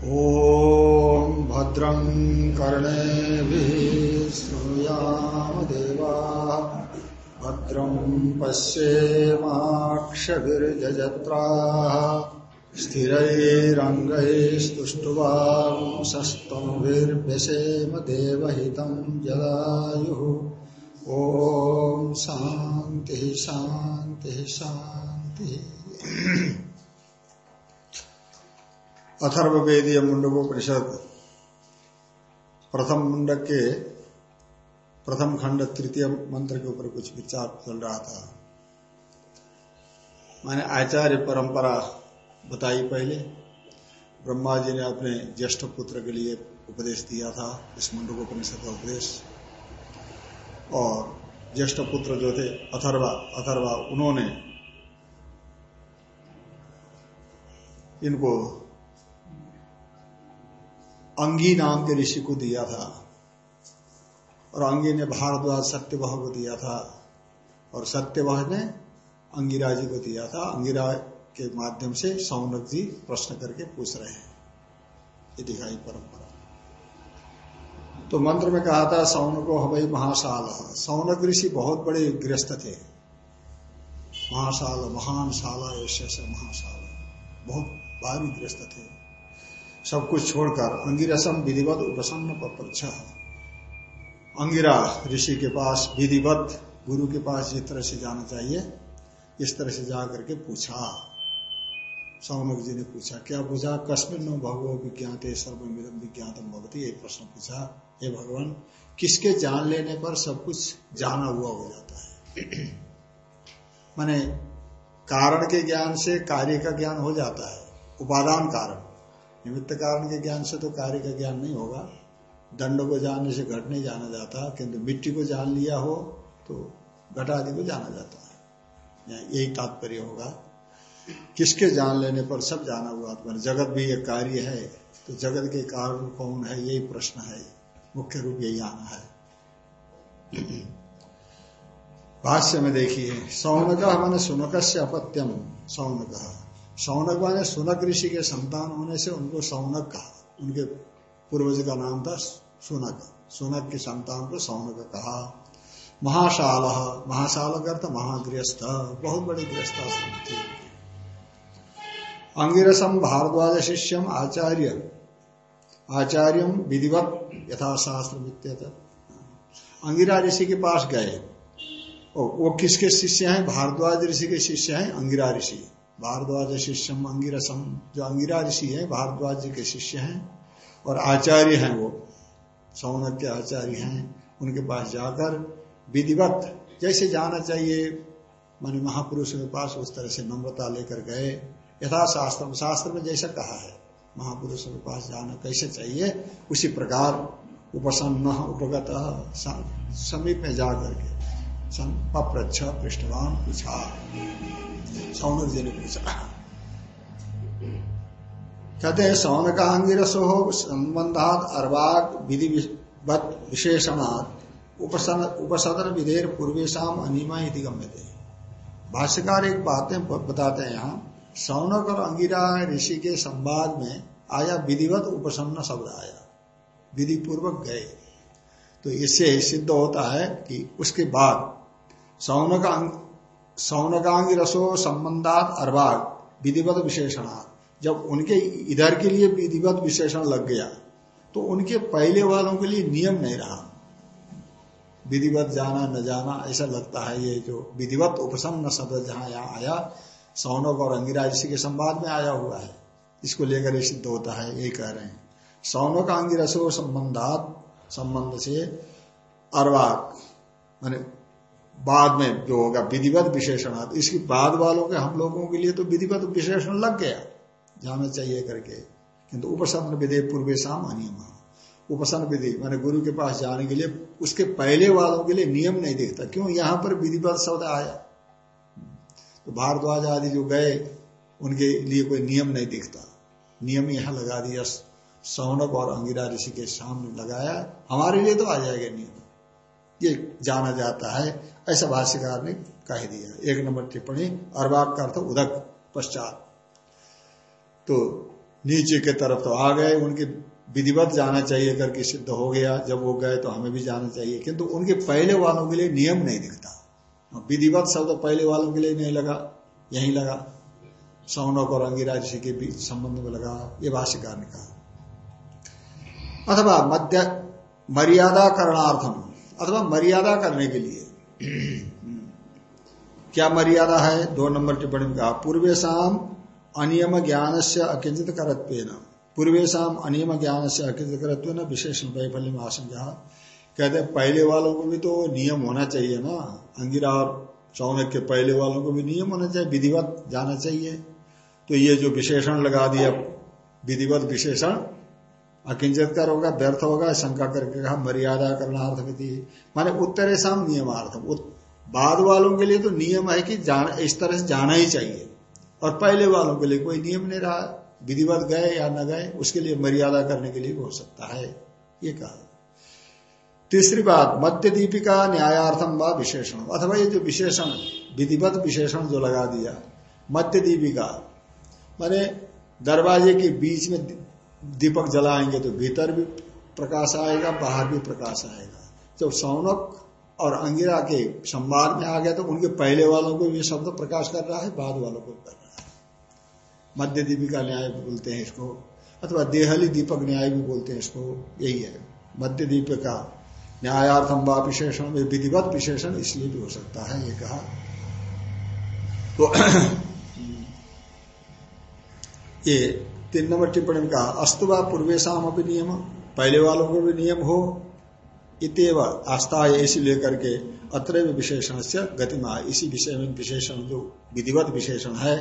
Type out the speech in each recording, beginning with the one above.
ॐ भद्रं कर्णेभिः श्रूयाम देवा भद्रं पश्येमाक्षभिर्जत्राः स्थिरैरङ्गैस्तुष्टुवांसस्तनुभिर्व्यसेम देवहितं जलायुः। ॐ शान्तिः शान्तिः शान्तिः। अथर्वेदीय मुंडकोपनिषद प्रथम मुंडक के प्रथम खंड तृतीय मंत्र के ऊपर कुछ विचार चल रहा था मैंने आचार्य परंपरा बताई पहले ब्रह्मा जी ने अपने ज्येष्ठ पुत्र के लिए उपदेश दिया था इस मुंडकोपनिषद का उपदेश और ज्येष्ठ पुत्र जो थे अथर्वा अथर्वा उन्होंने इनको अंगी नाम के ऋषि को दिया था। और अंगी ने भारद्वाज सत्यवाह को दिया था। और सत्यवाह ने अंगिरा जी को दिया था। अंगिरा के माध्यम से सौनक जी प्रश्न करके पूछ रहे हैं। ये दिखाई परंपरा। तो मंत्र में कहा था, सौनको हवई महाशाल। सौनक ऋषि बहुत बड़े गृहस्थ थे। महाशाल, महान शाला, ऐसे महाशाल। बहुत भारी गृहस्थ थे। सब कुछ छोड़कर अंगिरसम विधिवत उपसन्न पप्रच्छ अंगिरा ऋषि के पास, विधिवत गुरु के पास जिस तरह से जाना चाहिए, इस तरह से जा करके पूछा। सौनक जी ने पूछा, क्या पूछा? कश्मीर नो भगवो विज्ञात सर्वमिदम विज्ञातम भवती? एक प्रश्न पूछा, हे भगवान, किसके जान लेने पर सब कुछ जाना हुआ हो जाता है? माने कारण के ज्ञान से कार्य का ज्ञान हो जाता है, उपादान कारण। निमित्त कारण के ज्ञान से तो कार्य का ज्ञान नहीं होगा। दंड को जानने से घट नहीं जाना जाता, किंतु मिट्टी को जान लिया हो तो घट आदि को जाना जाता है। यही तात्पर्य होगा। किसके जान लेने पर सब जाना हुआ तो जगत भी एक कार्य है तो जगत के कारण कौन है? यही प्रश्न है। मुख्य रूप यही आना है। भाष्य में देखिए, सौनक मैंने सुनक से अपत्यम। सौनक। सौनक माने सुनक ऋषि के संतान होने से उनको सौनक कहा। उनके पूर्वज का नाम था सुनक। सुनक के संतान को सौनक कहा। महाशाल। महाशाल अर्थ महागृहस्थ। बहुत बड़े गृहस्थ थे। अंगिरसम भारद्वाज शिष्यम आचार्य आचार्यम विधिवत यथाशास्त्र अंगिरा ऋषि के पास गए। ओ, वो किसके शिष्य हैं? भारद्वाज ऋषि के शिष्य हैं अंगिरा ऋषि। भारद्वाज शिष्यम अंगिरसम। जो अंगिरा ऋषि है, भारद्वाज जी के शिष्य हैं और आचार्य हैं वो। सौनक के आचार्य हैं, उनके पास जाकर विधिवत, जैसे जाना चाहिए, मान महापुरुषों के पास उस तरह से नम्रता लेकर गए। यथा शास्त्र शास्त्र में जैसा कहा है, महापुरुषों के पास जाना कैसे चाहिए, उसी प्रकार उपसन्न, उपगत समीप में जा करके पप्रच्छ पृष्ठवान पूछा ने पूछा कहते हैं, सौनकांगिरसो संबंधात अर्वाक विधि विशेषणात् उपसदन विधेर पूर्वेशम अनिमा यदि गम्य थे भाष्यकार एक बातें बताते हैं यहाँ। सौनक और अंगिरा ऋषि के संवाद में आया विधिवत उपसन्न शब्द आया। विधि पूर्वक गए। तो इससे सिद्ध होता है कि उसके बाद सौनक सौनकांगी रसो संबंधात अर्वाग, विधिवत विशेषणार्थ जब उनके इधर के लिए विधिवत विशेषण लग गया तो उनके पहले वालों के लिए नियम नहीं रहा। विधिवत जाना, न जाना, ऐसा लगता है ये जो विधिवत उपसन्न शब्द जहाँ यहाँ आया सौनक और अंगिरा के संवाद में आया हुआ है। इसको लेकर ये सिद्ध होता है, ये कह रहे हैं। सौनक अंगिरसो संबंधात, संबंध से अर्वाक मान बाद में जो होगा विधिवत विशेषण इसके बाद वालों के हम लोगों के लिए तो विधिवत विशेषण लग गया। जाना चाहिए करके। किंतु उपसन्न विधि पूर्व शाम अनियम उपसन्न विधि, मैंने गुरु के पास जाने के लिए उसके पहले वालों के लिए नियम नहीं दिखता। क्यों? यहाँ पर विधिवत शब्द आया। तो भारद्वाज आदि जो गए, उनके लिए कोई नियम नहीं दिखता। नियम यहाँ लगा दिया। सौनक और अंगिरा ऋषि के सामने लगाया। हमारे लिए तो आ जाएगा नियम। ये जाना जाता है। ऐसा भाष्यकार ने कह दिया। एक नंबर टिप्पणी अर्वाक का अर्थ उदक पश्चात। तो नीचे के तरफ़ तो आ गए, उनके विधिवत जाना चाहिए करके सिद्ध हो गया, जब वो गए तो हमें भी जाना चाहिए। किंतु तो उनके पहले वालों के लिए नियम नहीं दिखता। विधिवत शब्द पहले वालों के लिए नहीं लगा, यही लगा। सौनक और अंगिरा ऋषि के बीच संबंध में लगा, ये भाष्यकार ने कहा। अथवा मध्य मर्यादा करणार्थम अथवा मर्यादा करने के लिए। क्या मर्यादा है? दो नंबर टिप्पणी में कहा पूर्वेशम अनियम ज्ञान से अकिंचित करत्व पूर्वेशम अनियम ज्ञान से अकिंचित करत्व न विशेष वैफल्य में आशंका कहते पहले वालों को भी तो नियम होना चाहिए ना। अंगिरा और चौनक के पहले वालों को भी नियम होना चाहिए, विधिवत जाना चाहिए। तो ये जो विशेषण लगा दिया, विधिवत विशेषण अकिंचित कर होगा व्यर्थ होगा, शंका करके कहा, मर्यादा करणार्थ विधि। माने उत्तरे शाम नियमार्थ। बाद वालों के लिए तो नियम है कि जान, इस तरह से जाना ही चाहिए। और पहले वालों के लिए कोई नियम नहीं रहा। विधिवत गए या न गए, उसके लिए मर्यादा करने के लिए हो सकता है, ये कहा। तीसरी बात मध्य दीपिका न्यायार्थम व विशेषण। अथवा ये जो विशेषण, विधिवत विशेषण जो लगा दिया मध्य दीपिका। माने दरवाजे के बीच में दीपक जलाएँगे तो भीतर भी प्रकाश आएगा, बाहर भी प्रकाश आएगा। जब सौनक और अंगिरा के संवाद में आ गया तो उनके पहले वालों को ये शब्द प्रकाश कर रहा है, बाद वालों को कर रहा है। मध्य दीपिका न्याय बोलते हैं इसको, अथवा देहली दीपक न्याय भी बोलते हैं इसको, यही है। मध्य दीपिका न्यायार्थम विशेषण विधिवत विशेषण इसलिए भी हो सकता है, ये कहा। तो ये तीन नंबर टिप्पणी में कहा अस्तुवा पूर्वेशम अपनी नियम पहले वालों को भी नियम हो, इतव आस्था ऐसी लेकर के अत्र विशेषण से गतिमा इसी विषय में विशेषण, जो विधिवत विशेषण है,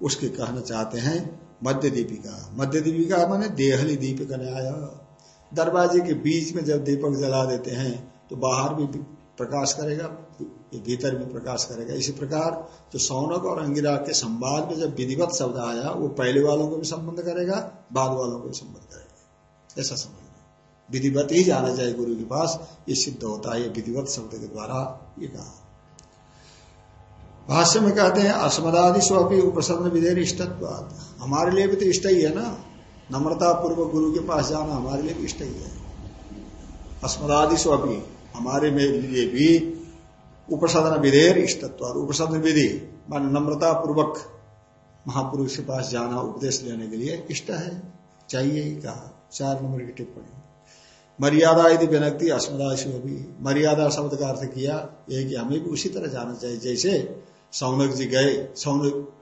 उसके कहना चाहते हैं मध्य दीपिका। मध्य दीपिका माने देहली दीपिका न्याय। दरवाजे के बीच में जब दीपक जला देते हैं तो बाहर भी प्रकाश करेगा भीतर में प्रकाश करेगा। इसी प्रकार जो सौनक और अंगिरा के संवाद में जब विधिवत शब्द आया, वो पहले वालों को भी संबंध करेगा, बाद वालों को भी संबंध करेगा। ऐसा समझ विधिवत ही जाना चाहिए गुरु के पास, ये सिद्ध होता है विधिवत शब्द के द्वारा ये कहा। भाष्य में कहते हैं, अस्मदादि स्वपी उपसन्न विधेय इष्टत्व हमारे लिए भी तो इष्ट ही है ना? नम्रता पूर्वक गुरु के पास जाना हमारे लिए भी इष्ट ही है। अस्मदादि स्वपी। हमारे में लिए भी उपसदन विधेयर इष्टत्व उपसदन विधि, मान नम्रता पूर्वक महापुरुष के पास जाना, उपदेश लेने के लिए इष्ट है, चाहिए ही कहा। चार नंबर की टिप्पणी। मर्यादा यदि विनक्ति अस्मदाशी भी। मर्यादा शब्द का अर्थ किया यह कि हमें भी उसी तरह जाना चाहिए। जैसे सौनक जी गए, सौनक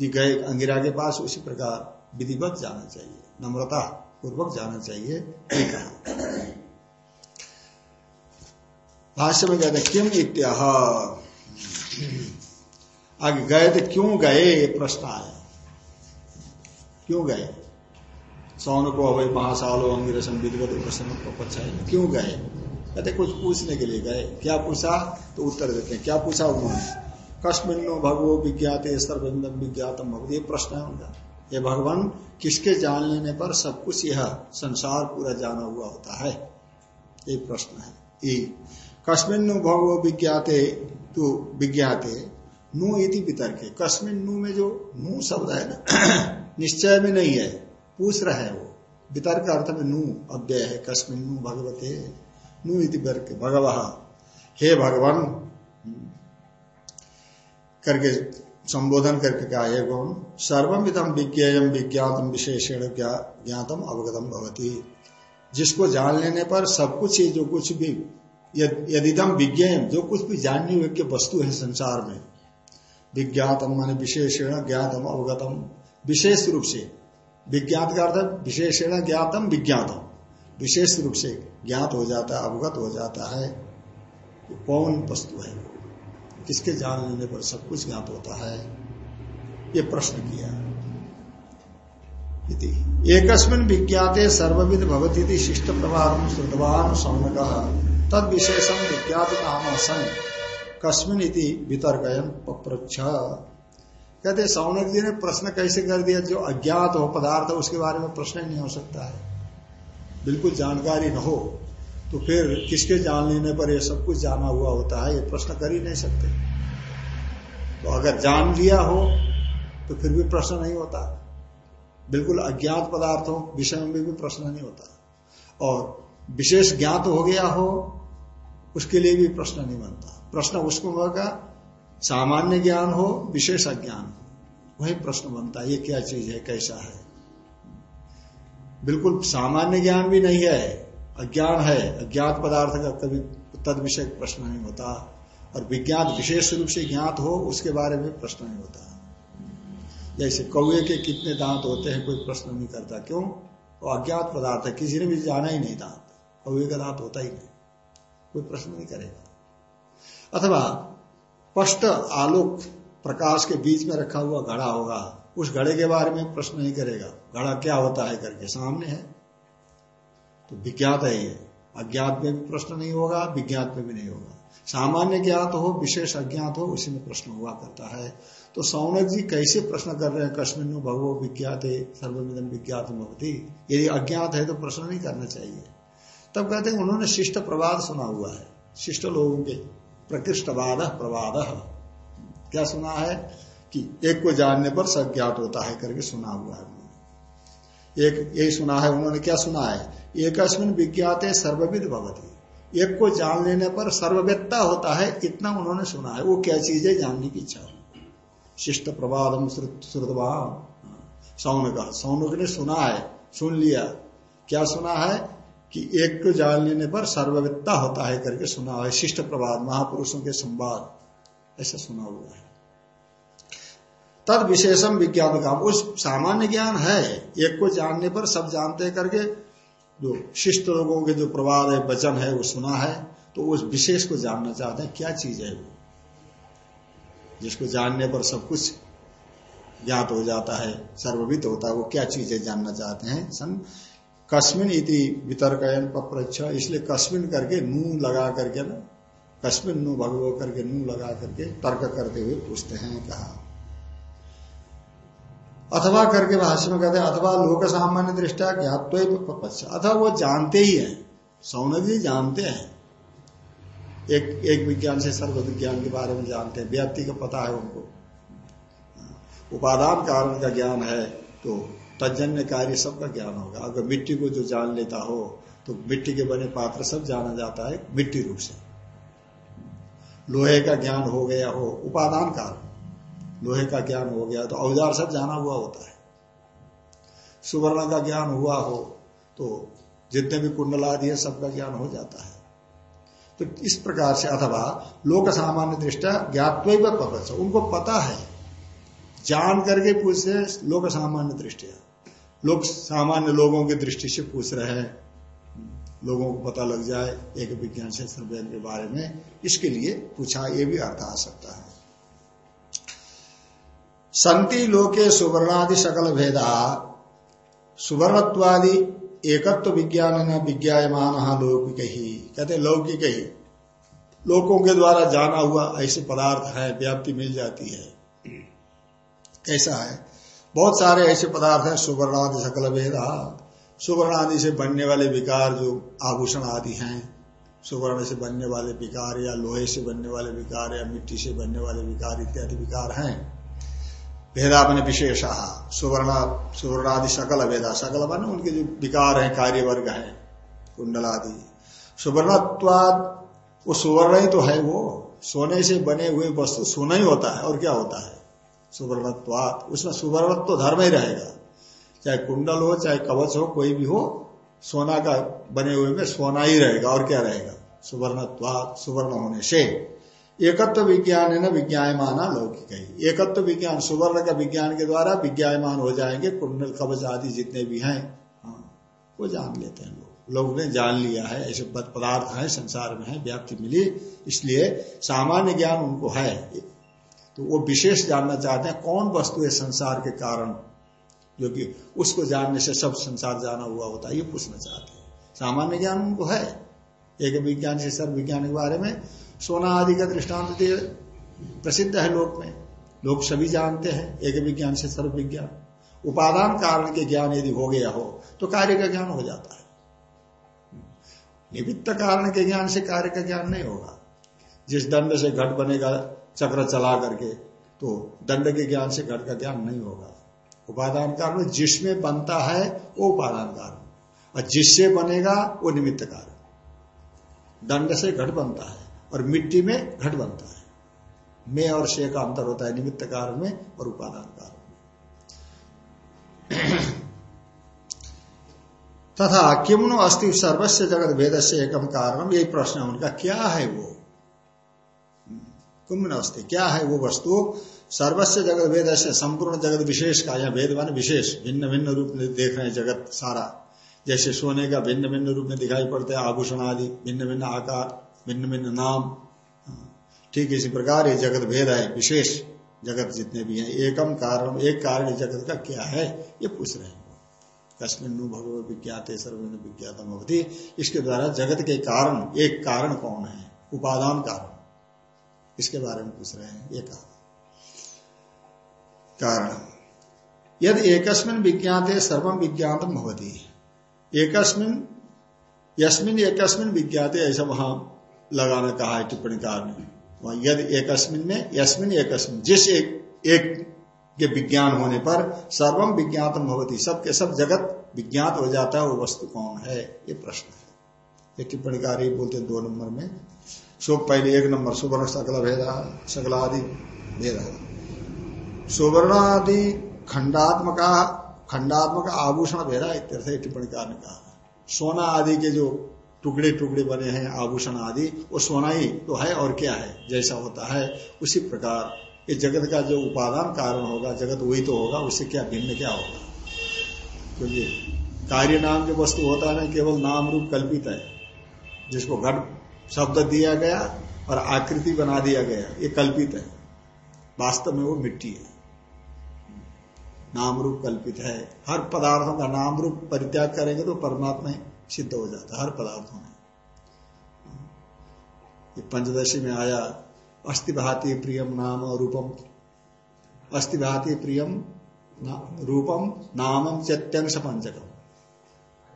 जी गए अंगिरा के पास, उसी प्रकार विधिवत जाना चाहिए। नम्रता पूर्वक जाना चाहिए भाष्य में कहते क्यों इत्याह? आगे गए तो क्यों गए? ये प्रश्न आया। क्यों गए? सौन को अवय महासालो अंगिरसम विधिवत उपसन क्यों गए? कहते कुछ पूछने के लिए गए। क्या पूछा? तो उत्तर देते हैं, क्या पूछा उन्होंने? कस्मिन्नो भगवो विज्ञात सर्वबिंदम विज्ञातम भगवत ये प्रश्न है उनका। ये भगवान किसके जान लेने पर सब कुछ यह संसार पूरा जाना हुआ होता है? ये प्रश्न है। ये कस्मिन्नु भगवो विज्ञाते तो विज्ञाते, नु इति वितर्क। कस्मिन नु में जो नु शब्द है ना, निश्चय में नहीं है, पूछ रहा है वो। वितर्क अर्थ में नु अव्यय है, कस्मिन नु भगवते, नु इति भगव। हे भगवान, करके संबोधन करके कहा, है गौण सर्वम इदम विज्ञेयम विज्ञातम विशेषण ज्ञातम अवगतम भवती। जिसको जान लेने पर सब कुछ ही, जो कुछ भी यदिदम विज्ञान जो कुछ भी जानने योग्य वस्तु है संसार में, विज्ञातम मान विशेषण ज्ञातम, अवगतम, विशेष रूप से, विज्ञात का अर्थ विशेषण ज्ञातम, विज्ञातम, विशेष रूप से ज्ञात हो जाता है, अवगत हो जाता है कौन वस्तु है, किसके जान लेने पर सब कुछ ज्ञात होता है, ये प्रश्न किया। एक विज्ञाते सर्वविद भवती शिष्ट प्रभाव श्रुतवान सौनक। तद विशेषम विज्ञात नाम सन कस्मिन इति वितर्कयन कहते सौनक जी ने प्रश्न कैसे कर दिया? जो अज्ञात हो, पदार्थ, उसके बारे में प्रश्न ही नहीं हो सकता है। बिल्कुल जानकारी न हो तो फिर किसके जान लेने पर यह सब कुछ जाना हुआ होता है? ये प्रश्न कर ही नहीं सकते। तो अगर जान लिया हो तो फिर भी प्रश्न नहीं होता। बिल्कुल अज्ञात पदार्थों विषय में भी प्रश्न नहीं होता। और विशेष ज्ञात हो गया हो उसके लिए भी प्रश्न नहीं बनता। प्रश्न उसको होगा, सामान्य ज्ञान हो, विशेष अज्ञान हो। वही प्रश्न बनता है, ये क्या चीज़ है, कैसा है। बिल्कुल सामान्य ज्ञान भी नहीं है, अज्ञान है। अज्ञात पदार्थ का कभी तद विषय प्रश्न नहीं होता। और विज्ञान विशेष रूप से ज्ञात हो, उसके बारे में प्रश्न नहीं होता। जैसे कौए के कितने दांत होते हैं, कोई प्रश्न नहीं करता। क्यों? वो अज्ञात पदार्थ है, किसी ने भी जाना ही नहीं दांत। कौए का दांत होता ही नहीं। कोई प्रश्न नहीं करेगा। अथवा स्पष्ट आलोक प्रकाश के बीच में रखा हुआ घड़ा होगा, उस घड़े के बारे में प्रश्न नहीं करेगा। घड़ा क्या होता है करके सामने है। तो विज्ञात है ये। अज्ञात में भी प्रश्न नहीं होगा, विज्ञात में भी नहीं होगा। सामान्य ज्ञात हो, विशेष अज्ञात हो, उसी में प्रश्न हुआ करता है। तो सौनक जी कैसे प्रश्न कर रहे हैं? कश्मीर भगवो विज्ञात है सर्वमिदम विज्ञात यदि अज्ञात है तो प्रश्न नहीं करना चाहिए। तब कहते हैं, उन्होंने शिष्ट प्रवाद सुना हुआ है। शिष्ट लोगों के प्रकृष्टवाद प्रवाद। क्या सुना है? कि एक को जानने पर सब ज्ञात होता है करके सुना हुआ है उन्होंने। एक, यही सुना है, उन्होंने क्या सुना है? एक विज्ञात है सर्वविद भगवती एक को जान लेने पर सर्ववेत्ता होता है, इतना उन्होंने सुना है। वो क्या चीज़ है, जानने की इच्छा शिष्ट प्रवादम श्रुतवा सौनक सौनक ने सुना है, सुन लिया। क्या सुना है? कि एक को जान लेने पर सर्ववित्ता होता है करके सुना है, शिष्ट प्रवाद महापुरुषों के संवाद, ऐसा सुना हुआ है। तद विशेषम विज्ञान काम उस सामान्य ज्ञान है, एक को जानने पर सब जानते करके, जो शिष्ट लोगों के जो प्रवाद है, वचन है, वो सुना है तो उस विशेष को जानना चाहते हैं, क्या चीज़ है वो? जिसको जानने पर सब कुछ ज्ञात हो जाता है सर्ववित होता है, वो क्या चीज़ है जानना चाहते हैं? सन कस्मिन इति वितर्कयन पप्रच्छ। इसलिए कस्मिन करके नू लगा करके ना, कस्मिन नू भगवो करके नू लगा करके तर्क करते हुए पूछते हैं, कहा। अथवा करके भाष्य में कहते हैं, अथवा लोक सामान्य दृष्टा ज्ञात अथवा वो जानते ही है। सौनक जी जानते हैं। एक एक विज्ञान से सर्व विज्ञान के बारे में जानते हैं। व्याप्ति का पता है उनको। उपादान कारण का ज्ञान है तो तजन्य कार्य सबका ज्ञान होगा। अगर मिट्टी को जो जान लेता हो तो मिट्टी के बने पात्र सब जाना जाता है मिट्टी रूप से। लोहे का ज्ञान हो गया हो, उपादान काल। लोहे का ज्ञान हो गया तो औज़ार सब जाना हुआ होता है। सुवर्ण का ज्ञान हुआ हो तो जितने भी कुंडल आदि है, सबका ज्ञान हो जाता है। तो इस प्रकार से अथवा लोक सामान्य दृष्टा ज्ञातव उनको पता है। जान करके पूछते लोक सामान्य दृष्टिया। लोग सामान्य लोगों की दृष्टि से पूछ रहे हैं। लोगों को पता लग जाए, एक विज्ञान से सर्वेन के बारे में इसके लिए पूछा, ये भी अर्थ आ सकता है। संति लोके सुवर्णादि सकल भेदा, सुवर्णत्वादि एकत्व विज्ञान न विज्ञायमान लौकिक। ही कहते लौकिक। ही लोगों के द्वारा जाना हुआ ऐसे पदार्थ है, व्याप्ति मिल जाती है। कैसा है? बहुत सारे ऐसे पदार्थ हैं, सुवर्णादि सकल भेदा सुवर्ण आदि से बनने वाले विकार जो आभूषण आदि हैं, सुवर्ण से बनने वाले विकार या लोहे से बनने वाले विकार या मिट्टी से बनने वाले विकार इत्यादि विकार हैं। भेदा बने विशेष, सुवर्ण, सुवर्णादि सकल भेदा सकल बने उनके जो विकार हैं कार्य वर्ग है कुंडल आदि सुवर्णत्वाद, वो सुवर्ण ही तो है वो। सोने से बने हुए वस्तु सोना ही होता है, और क्या होता है? सुवर्णत्वात। उसमें सुवर्णत्व तो धर्म ही रहेगा। चाहे कुंडल हो चाहे कवच हो कोई भी हो सोना का बने हुए में सोना ही रहेगा और क्या रहेगा? सुवर्णत्वात सुवर्ण होने से। एकत्व विज्ञान है ना विज्ञायमान लौकिक है। एकत्व विज्ञान सुवर्ण का विज्ञान के द्वारा विज्ञायमान हो जाएँगे कुंडल कवच आदि जितने भी हैं। हाँ, वो जान लेते हैं लोग। लोग ने जान लिया है ऐसे पदार्थ है संसार में है व्याप्ति मिली। इसलिए सामान्य ज्ञान उनको है। तो वो विशेष जानना चाहते हैं कौन वस्तु है संसार के कारण? जो कि उसको जानने से सब संसार जाना हुआ होता है, ये पूछना चाहते हैं। सामान्य ज्ञान उनको है। एक विज्ञान से सर्व विज्ञान के बारे में सोना आदि का दृष्टांत प्रसिद्ध है लोक में। लोग सभी जानते हैं, एक विज्ञान से सर्व विज्ञान। उपादान कारण के ज्ञान यदि हो गया हो तो कार्य का ज्ञान हो जाता है। निमित्त कारण के ज्ञान से कार्य का ज्ञान नहीं होगा। जिस दंड से घट बनेगा चक्र चला करके तो दंड के ज्ञान से घट का ज्ञान नहीं होगा। उपादान कारण जिसमें बनता है, वो उपादान कारण और जिससे बनेगा, वो निमित्त कारण दंड से घट बनता है, और मिट्टी में घट बनता है। में और से का अंतर होता है, निमित्त कारण में और उपादान कारण में। तथा किमनो अस्ति सर्वस्व जगत भेद से एकम कारण यही प्रश्न उनका, क्या है वो? कुंभ अस्ति क्या है वो वस्तु? सर्वस्व जगत भेद से संपूर्ण जगत विशेष का या भेद मान विशेष, भिन्न भिन्न रूप में देख रहे हैं जगत सारा। जैसे सोने का भिन्न भिन्न रूप में दिखाई पड़ते हैं, आभूषण आदि, भिन्न भिन्न आकार, भिन्न भिन्न नाम। ठीक इसी प्रकार ये जगत भेद है, विशेष जगत जितने भी हैं। एकम कारण, एक कारण जगत का क्या है? ये पूछ रहे हैं कश्मीन भगव विज्ञात, सर्वेन विज्ञातम अवधि इसके द्वारा जगत के कारण, एक कारण कौन है? उपादान कारण। इसके बारे में पूछ रहे हैं, ये कहा। कारण, यदि एकस्मिन विज्ञात सर्वम विज्ञातम भवती, एकस्मिन, यस्मिन एकस्मिन विज्ञाते ऐसा वहाँ लगाना कहा है टिप्पणी कार ने यदि एकस्मिन में, यस्मिन एकस्मिन, जिस एक एक के विज्ञान होने पर सर्वम विज्ञातम भवती सब के सब जगत विज्ञात हो जाता है, वो वस्तु कौन है? ये प्रश्न है। ये टिप्पणी कार बोलते हैं दो नंबर में सो पहले एक नंबर, सुवर्ण सकल भेदा सकल आदि भेद। सुवर्ण आदि खंडात्मक खंडात्मक आभूषण भेदा इत्यर्थ टिप्पणी कार ने कहा। सोना आदि के जो टुकड़े टुकड़े बने हैं, आभूषण आदि, वो सोना ही तो है और क्या है? जैसा होता है, उसी प्रकार ये जगत का जो उपादान कारण होगा, जगत वही तो होगा, उससे क्या भिन्न क्या होगा? क्योंकि कार्य नाम जो वस्तु होता है ना, केवल नाम रूप कल्पित है, जिसको घट शब्द दिया गया और आकृति बना दिया गया। ये कल्पित है। वास्तव में वो मिट्टी है। नाम रूप कल्पित है। हर पदार्थों का नाम रूप परित्याग करेंगे तो परमात्मा ही सिद्ध हो जाता है। हर पदार्थों में। ये पंचदशी में आया अस्थि भाती प्रियम नाम रूपम। अस्थि भाती प्रियम ना, रूपम नामम चत्यंश पंचकम।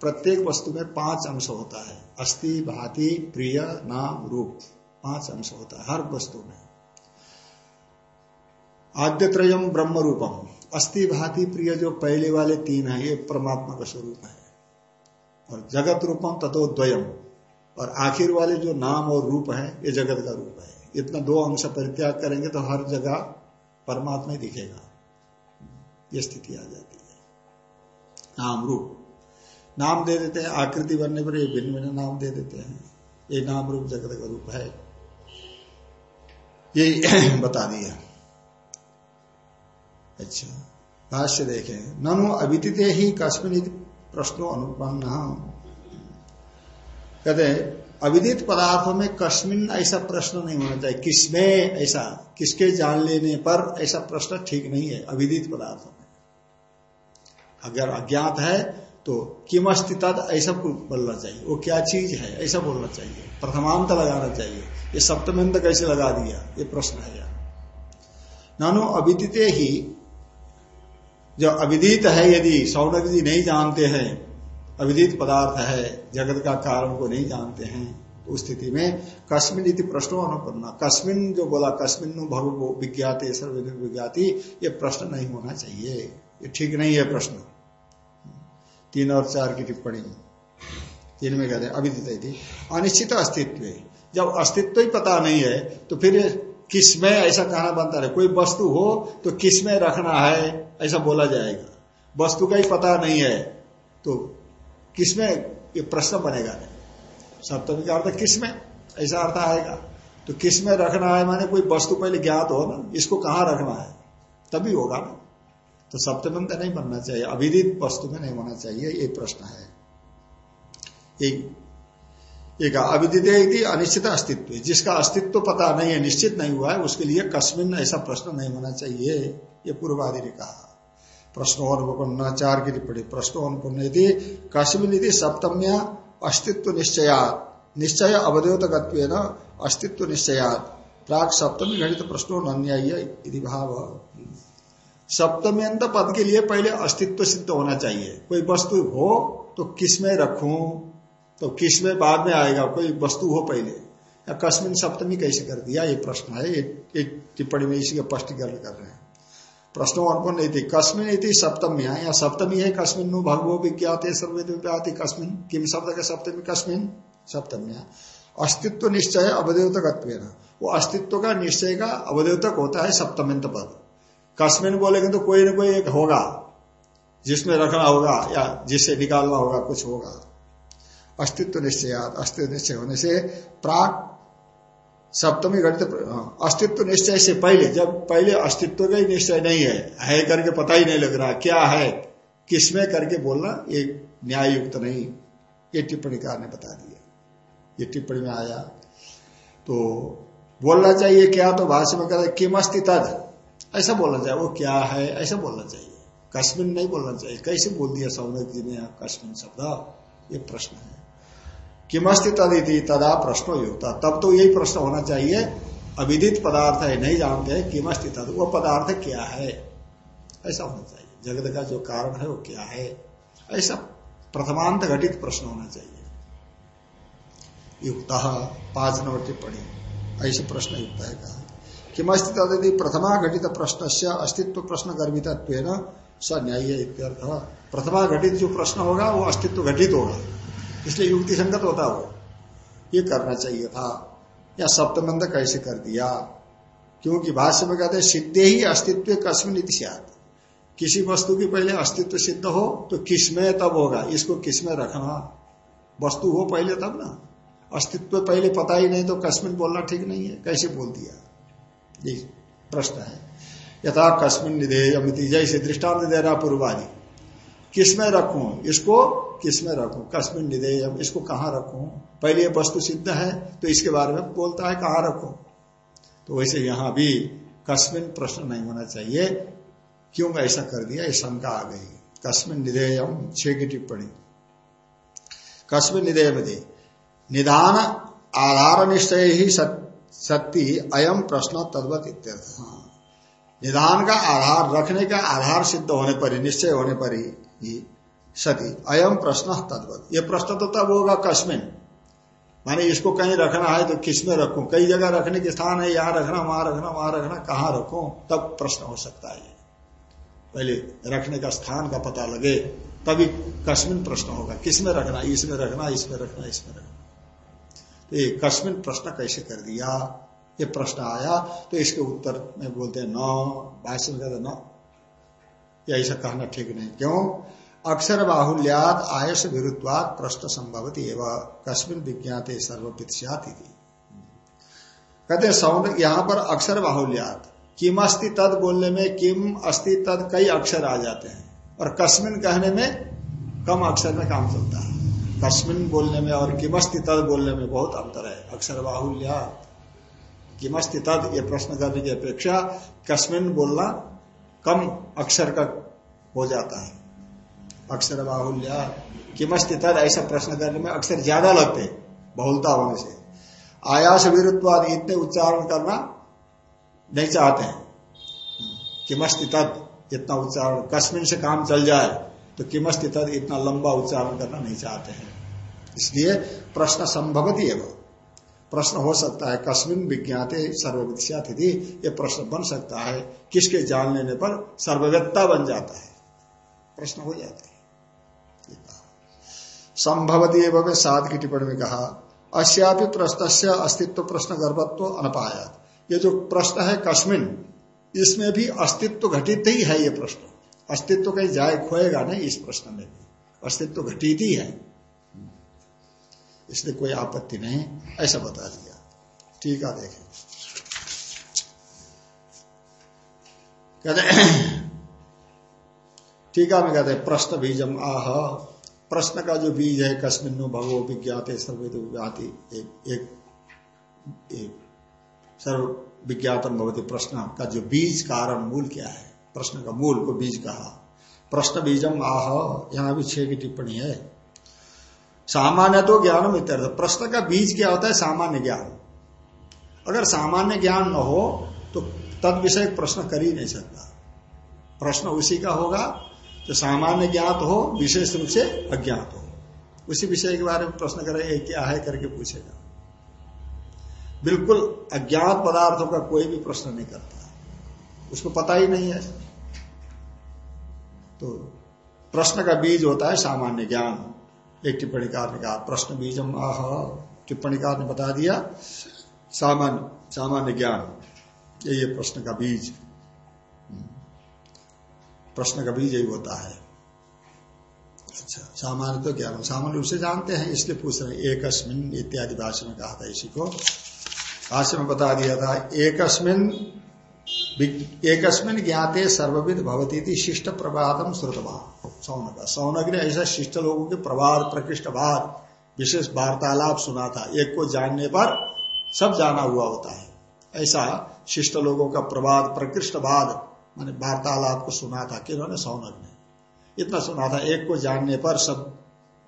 प्रत्येक वस्तु में पाँच अंश होता है। अस्थि, भाति, प्रिय, नाम, रूप, पाँच अंश होता है, हर वस्तु में। आद्यत्रयम ब्रह्म रूपम अस्थि, भाति, प्रिय जो पहले वाले तीन है, ये परमात्मा का स्वरूप है। और जगत रूपम तथो द्वयम और आखिर वाले जो नाम और रूप है, ये जगत का रूप है। इतना दो अंश परित्याग करेंगे तो हर जगह परमात्मा ही दिखेगा। ये स्थिति आ जाती है। नाम, रूप। नाम दे देते हैं, आकृति बनने पर ये भिन्न भिन्न नाम दे देते हैं। ये नाम रूप जगत का रूप है। ये बता दिया। अच्छा भाष्य देखे। ननु अविदित ही कश्मीर प्रश्नो अनुपन्न। कहते अविदित पदार्थों में कश्मीन ऐसा प्रश्न नहीं होना चाहिए। किसमें ऐसा, किसके जान लेने पर ऐसा प्रश्न ठीक नहीं है, अविदित पदार्थों में। अगर अज्ञात है तो किमस्ति तद, ऐसा बोलना चाहिए। वो क्या चीज़ है, ऐसा बोलना चाहिए। प्रथमांत लगाना चाहिए। ये सप्तमंत कैसे लगा दिया? ये प्रश्न है यार। नानो, अविदित ही, जो अविदित है यदि सौनक जी नहीं जानते हैं, अविदित पदार्थ है, जगत का कारण को नहीं जानते हैं तो उस स्थिति में कस्मिन इति प्रश्नो अनुपन्ना। कस्मिन जो बोला कस्मिन भगव विज्ञाते सर्वविद विज्ञाति, ये प्रश्न नहीं होना चाहिए। ये ठीक नहीं है प्रश्न। तीन और चार की टिप्पणी। तीन में कहते हैं अविदित थी। अनिश्चित अस्तित्व जब अस्तित्व ही पता नहीं है तो फिर किसमें ऐसा कहना बनता है कोई वस्तु हो तो किसमें रखना है, ऐसा बोला जाएगा। वस्तु का ही पता नहीं है तो किसमें? ये प्रश्न बनेगा। नहीं सप्तमी का अर्थ किसमें? ऐसा अर्थ आएगा। तो किसमें रखना है? माने कोई वस्तु पहले ज्ञात हो ना, इसको कहाँ रखना है? तभी होगा ना। तो सप्तमंत नहीं बनना चाहिए, अविदित वस्तु में नहीं होना चाहिए, ये प्रश्न है। एक अविदित अनिश्चित अस्तित्व जिसका अस्तित्व पता नहीं है, निश्चित नहीं हुआ है, उसके लिए कस्मिन ऐसा प्रश्न नहीं होना चाहिए, ये पूर्वादि ने कहा। प्रश्नोनुपन्न चार की टिप्पणी प्रश्नोनुपन्न यदि कस्मिन यदि सप्तम्या अस्तित्व निश्चयात। निश्चय अवधोतक अस्तित्व निश्चयात। प्राग सप्तमी घटित प्रश्नो नन्याय भाव। सप्तमी अंत पद के लिए पहले अस्तित्व सिद्ध होना चाहिए। कोई वस्तु हो तो किसमें रखू? तो किसमें बाद में आएगा? कोई वस्तु हो पहले। या कस्मिन सप्तमी कैसे कर दिया? ये प्रश्न है। ये टिप्पणी में इसी का स्पष्टीकरण कर रहे हैं। प्रश्नो अर्पण नहीं थी। कस्मिन सप्तमी यहाँ सप्तमी है। कस्मिन नु भगवो विज्ञात सर्वे कस्मिन। किम शब्द का सप्तमी? कस्मिन सप्तमी, है। अस्तित्व निश्चय अवदेवतक वो अस्तित्व का निश्चय का अवदेवतक होता है सप्तमित पद। कस्मिन बोलेंगे तो कोई ना कोई एक होगा, जिसमें रखना होगा या जिससे निकालना होगा, कुछ होगा। अस्तित्व निश्चय अस्तित्व निश्चय होने से प्राक सप्तमी घटित अस्तित्व निश्चय से पहले, जब पहले अस्तित्व का ही निश्चय नहीं है है करके पता ही नहीं लग रहा, क्या है, किसमें करके बोलना, ये न्याय युक्त नहीं। ये टिप्पणीकार ने बता दिया ये टिप्पणी में आया तो बोलना चाहिए, क्या तो भाषा में कहते किम अस्ति तद? ऐसा बोलना चाहिए, वो क्या है, ऐसा बोलना चाहिए। कश्मीन नहीं बोलना चाहिए। कैसे बोल दिया सौनक जी ने कश्मीन शब्द? ये प्रश्न है। किमस्ति तदिति, तदा प्रश्न युक्ता। तब तो यही प्रश्न होना चाहिए। अविदित पदार्थ है, नहीं जानते, किमस्ति तद, वो पदार्थ क्या है? ऐसा होना चाहिए। जगत का जो कारण है, वो क्या है? ऐसा प्रथमांत घटित प्रश्न होना चाहिए। युक्त पाँच नंबर टिप्पणी। ऐसे प्रश्न युक्त है कहा। किमस्ति तदिति प्रथमा घटित प्रश्न से अस्तित्व प्रश्न गर्भित स न्याय प्रथमा घटित जो प्रश्न होगा वो अस्तित्व घटित होगा इसलिए युक्ति संगत होता हो ये करना चाहिए था। या सप्तमंद कैसे कर दिया? क्योंकि भाष्य में कहते हैं, सिद्धे ही अस्तित्व कस्मिन इतिहाद किसी वस्तु की पहले अस्तित्व सिद्ध हो तो किसमें तब होगा? इसको किसमें रखना? वस्तु हो पहले तब ना? अस्तित्व पहले पता ही नहीं तो कस्मिन बोलना ठीक नहीं है। कैसे बोल दिया? प्रश्न है। यथा कस्मिन निधेय जैसे दृष्टांत दे रहा पूर्वादि। किसमें रखू? इसको किसमें रखू? कस्मिन निधेय इसको कहाँ रखू? पहले वस्तु सिद्ध है तो इसके बारे में बोलता है, कहाँ रखू? तो वैसे यहाँ भी कस्मिन प्रश्न नहीं होना चाहिए। क्यों ऐसा कर दिया? ये शंका आ गई। कस्मिन निधेयम। छह की टिप्पणी। कस्मिन निधेय निधान आधार निश्चय ही सत्य अयम प्रश्न तद्वत इत्यर्थ। निधान का आधार, रखने का आधार सिद्ध होने पर ही, निश्चय होने पर ही सती अयम प्रश्न तद्वत। ये प्रश्न तो तब होगा कस्मिन। माने इसको कहीं रखना है तो किसमें रखू? कई जगह रखने के स्थान है, यहाँ रखना, वहाँ रखना वहाँ रखना, कहाँ रखू? तब प्रश्न हो सकता है। पहले रखने का स्थान का पता लगे, तभी कस्मिन प्रश्न होगा। किसमें रखना? इसमें रखना इसमें रखना इसमें रखना। ये कस्मिन प्रश्न कैसे कर दिया? ये प्रश्न आया तो इसके उत्तर में बोलते हैं, न, भाष्य में कहते न. ऐसा कहना ठीक नहीं। क्यों? अक्षर बाहुल्यात आयस विरुद्धात प्रश्न संभवती एवं। कस्मिन विज्ञाते सर्वपित कहते हैं, सौन, यहाँ पर अक्षर बाहुल्यात। किम अस्ति तद बोलने में, किम अस्ति तद कई अक्षर आ जाते हैं। और कस्मिन कहने में कम अक्षर में काम चलता है। कस्मिन बोलने में और किमस्ति तद बोलने में बहुत अंतर है। अक्षर बाहुल्यात किमस्ति तद? ये प्रश्न करने की अपेक्षा, कस्मिन बोलना कम अक्षर का हो जाता है। अक्षर बाहुल्य किमस्ति तद? ऐसा प्रश्न करने में अक्षर ज़्यादा लगते बहुलता होने से। आयास विरुद्धवाद इतने उच्चारण करना नहीं चाहते हैं। किमस्ति तद? इतना उच्चारण कश्मीर से काम चल जाए। तो किमस्ति तद इतना लंबा उच्चारण करना नहीं चाहते हैं। इसलिए प्रश्न संभवती है प्रश्न हो सकता है, कस्मिन विज्ञाते सर्वविद्या थी ये प्रश्न बन सकता है, किसके जान लेने पर सर्वव्यता बन जाता है। प्रश्न हो जाता है। संभवती एवं सात की टिप्पणी में कहा अश्यापि प्रश्न अस्तित्व प्रश्न गर्भत्व अनपाया ये जो प्रश्न है कश्मिन इसमें भी अस्तित्व घटित ही है ये प्रश्न। अस्तित्व कहीं जाए खोएगा नहीं इस प्रश्न में भी। अस्तित्व घटित ही है। इसलिए कोई आपत्ति नहीं ऐसा बता दिया। ठीक है देखें। कहते टीका में कहते प्रश्न बीजम आह। प्रश्न का जो बीज है कस्मिन्नु भगवो विज्ञाते सर्वेद विज्ञाति एक, एक, एक सर्व विज्ञातम भगवती प्रश्न का जो बीज कारण मूल क्या है। प्रश्न का मूल को बीज कहा। प्रश्न बीजम आह, यहाँ भी छह की टिप्पणी है। सामान्य तो ज्ञान इत्यर्थ प्रश्न का बीज क्या होता है? सामान्य ज्ञान। अगर सामान्य ज्ञान न हो तो तद विषय प्रश्न कर ही नहीं सकता। प्रश्न उसी का होगा, जो सामान्य ज्ञात हो, विशेष रूप से अज्ञात हो। उसी विषय के बारे में प्रश्न करे ये क्या है करके पूछेगा। बिल्कुल अज्ञात पदार्थों का कोई भी प्रश्न नहीं करता। उसको पता ही नहीं है। तो प्रश्न का बीज होता है सामान्य ज्ञान। एक टिप्पणीकार ने कहा, प्रश्न बीजम आह, टिप्पणीकार ने बता दिया, सामान्य सामान्य ज्ञान। यही प्रश्न का बीज। प्रश्न का बीज यही होता है। अच्छा सामान्य तो ज्ञान सामान्य रूप से जानते हैं, इसलिए पूछ रहे हैं, एकस्मिन इत्यादि भाषा में कहा था इसी को। भाष्य में बता दिया था, एकस्मिन एकस्मिन ज्ञाते सर्वविद भवती थी शिष्ट प्रभातम श्रुतवा सौनक। सौनक ने ऐसा शिष्ट लोगों के प्रवाद प्रकृष्टवाद विशेष वार्तालाप सुना था। एक को जानने पर सब जाना हुआ होता है। ऐसा शिष्ट लोगों का प्रवाद प्रकृष्टवाद, मान वार्तालाप को सुना था किन्होंने सौनक ने इतना सुना था। एक को जानने पर सब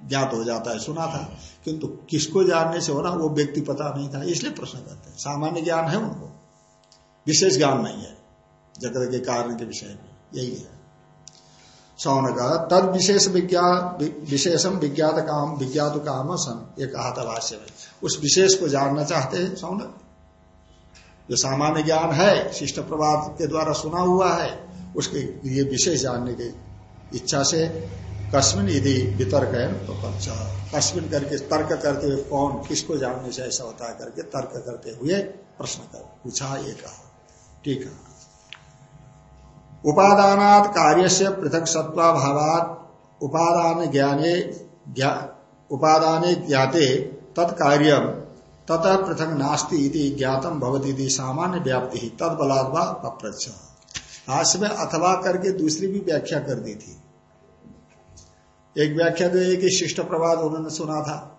ज्ञात हो जाता है। सुना था। किंतु किसको जानने से होना, वो व्यक्ति पता नहीं था। इसलिए प्रश्न करते सामान्य ज्ञान है उनको। विशेष ज्ञान नहीं है, जगत के कारण के विषय में, यही है। सौन का तद विशेष विशेषम विज्ञात काम विज्ञात काम सन ये कहा था भाष्य में। उस विशेष को जानना चाहते हैं सौनक जो सामान्य ज्ञान है, शिष्ट प्रभाव के द्वारा सुना हुआ है, उसके लिए विशेष जानने की इच्छा से कस्मिन यदि वितर्क है तो कस्मिन करके तर्क करते हुए कौन, किसको जानने से ऐसा होता करके तर्क करते हुए प्रश्न कर, पूछा, ये कहा। ठीक है। उपादानात कार्य से पृथक सत्वाभावात उपादान ज्ञाने उपादान ज्ञाते तत्कार्य ततः पृथक नास्ती ज्ञातम भवती सामान्य व्याप्ति, तद बलात्वा अप्रच्छ। भाष्य में अथवा करके दूसरी भी व्याख्या कर दी थी। एक व्याख्या तो है कि शिष्ट प्रवाद उन्होंने सुना था।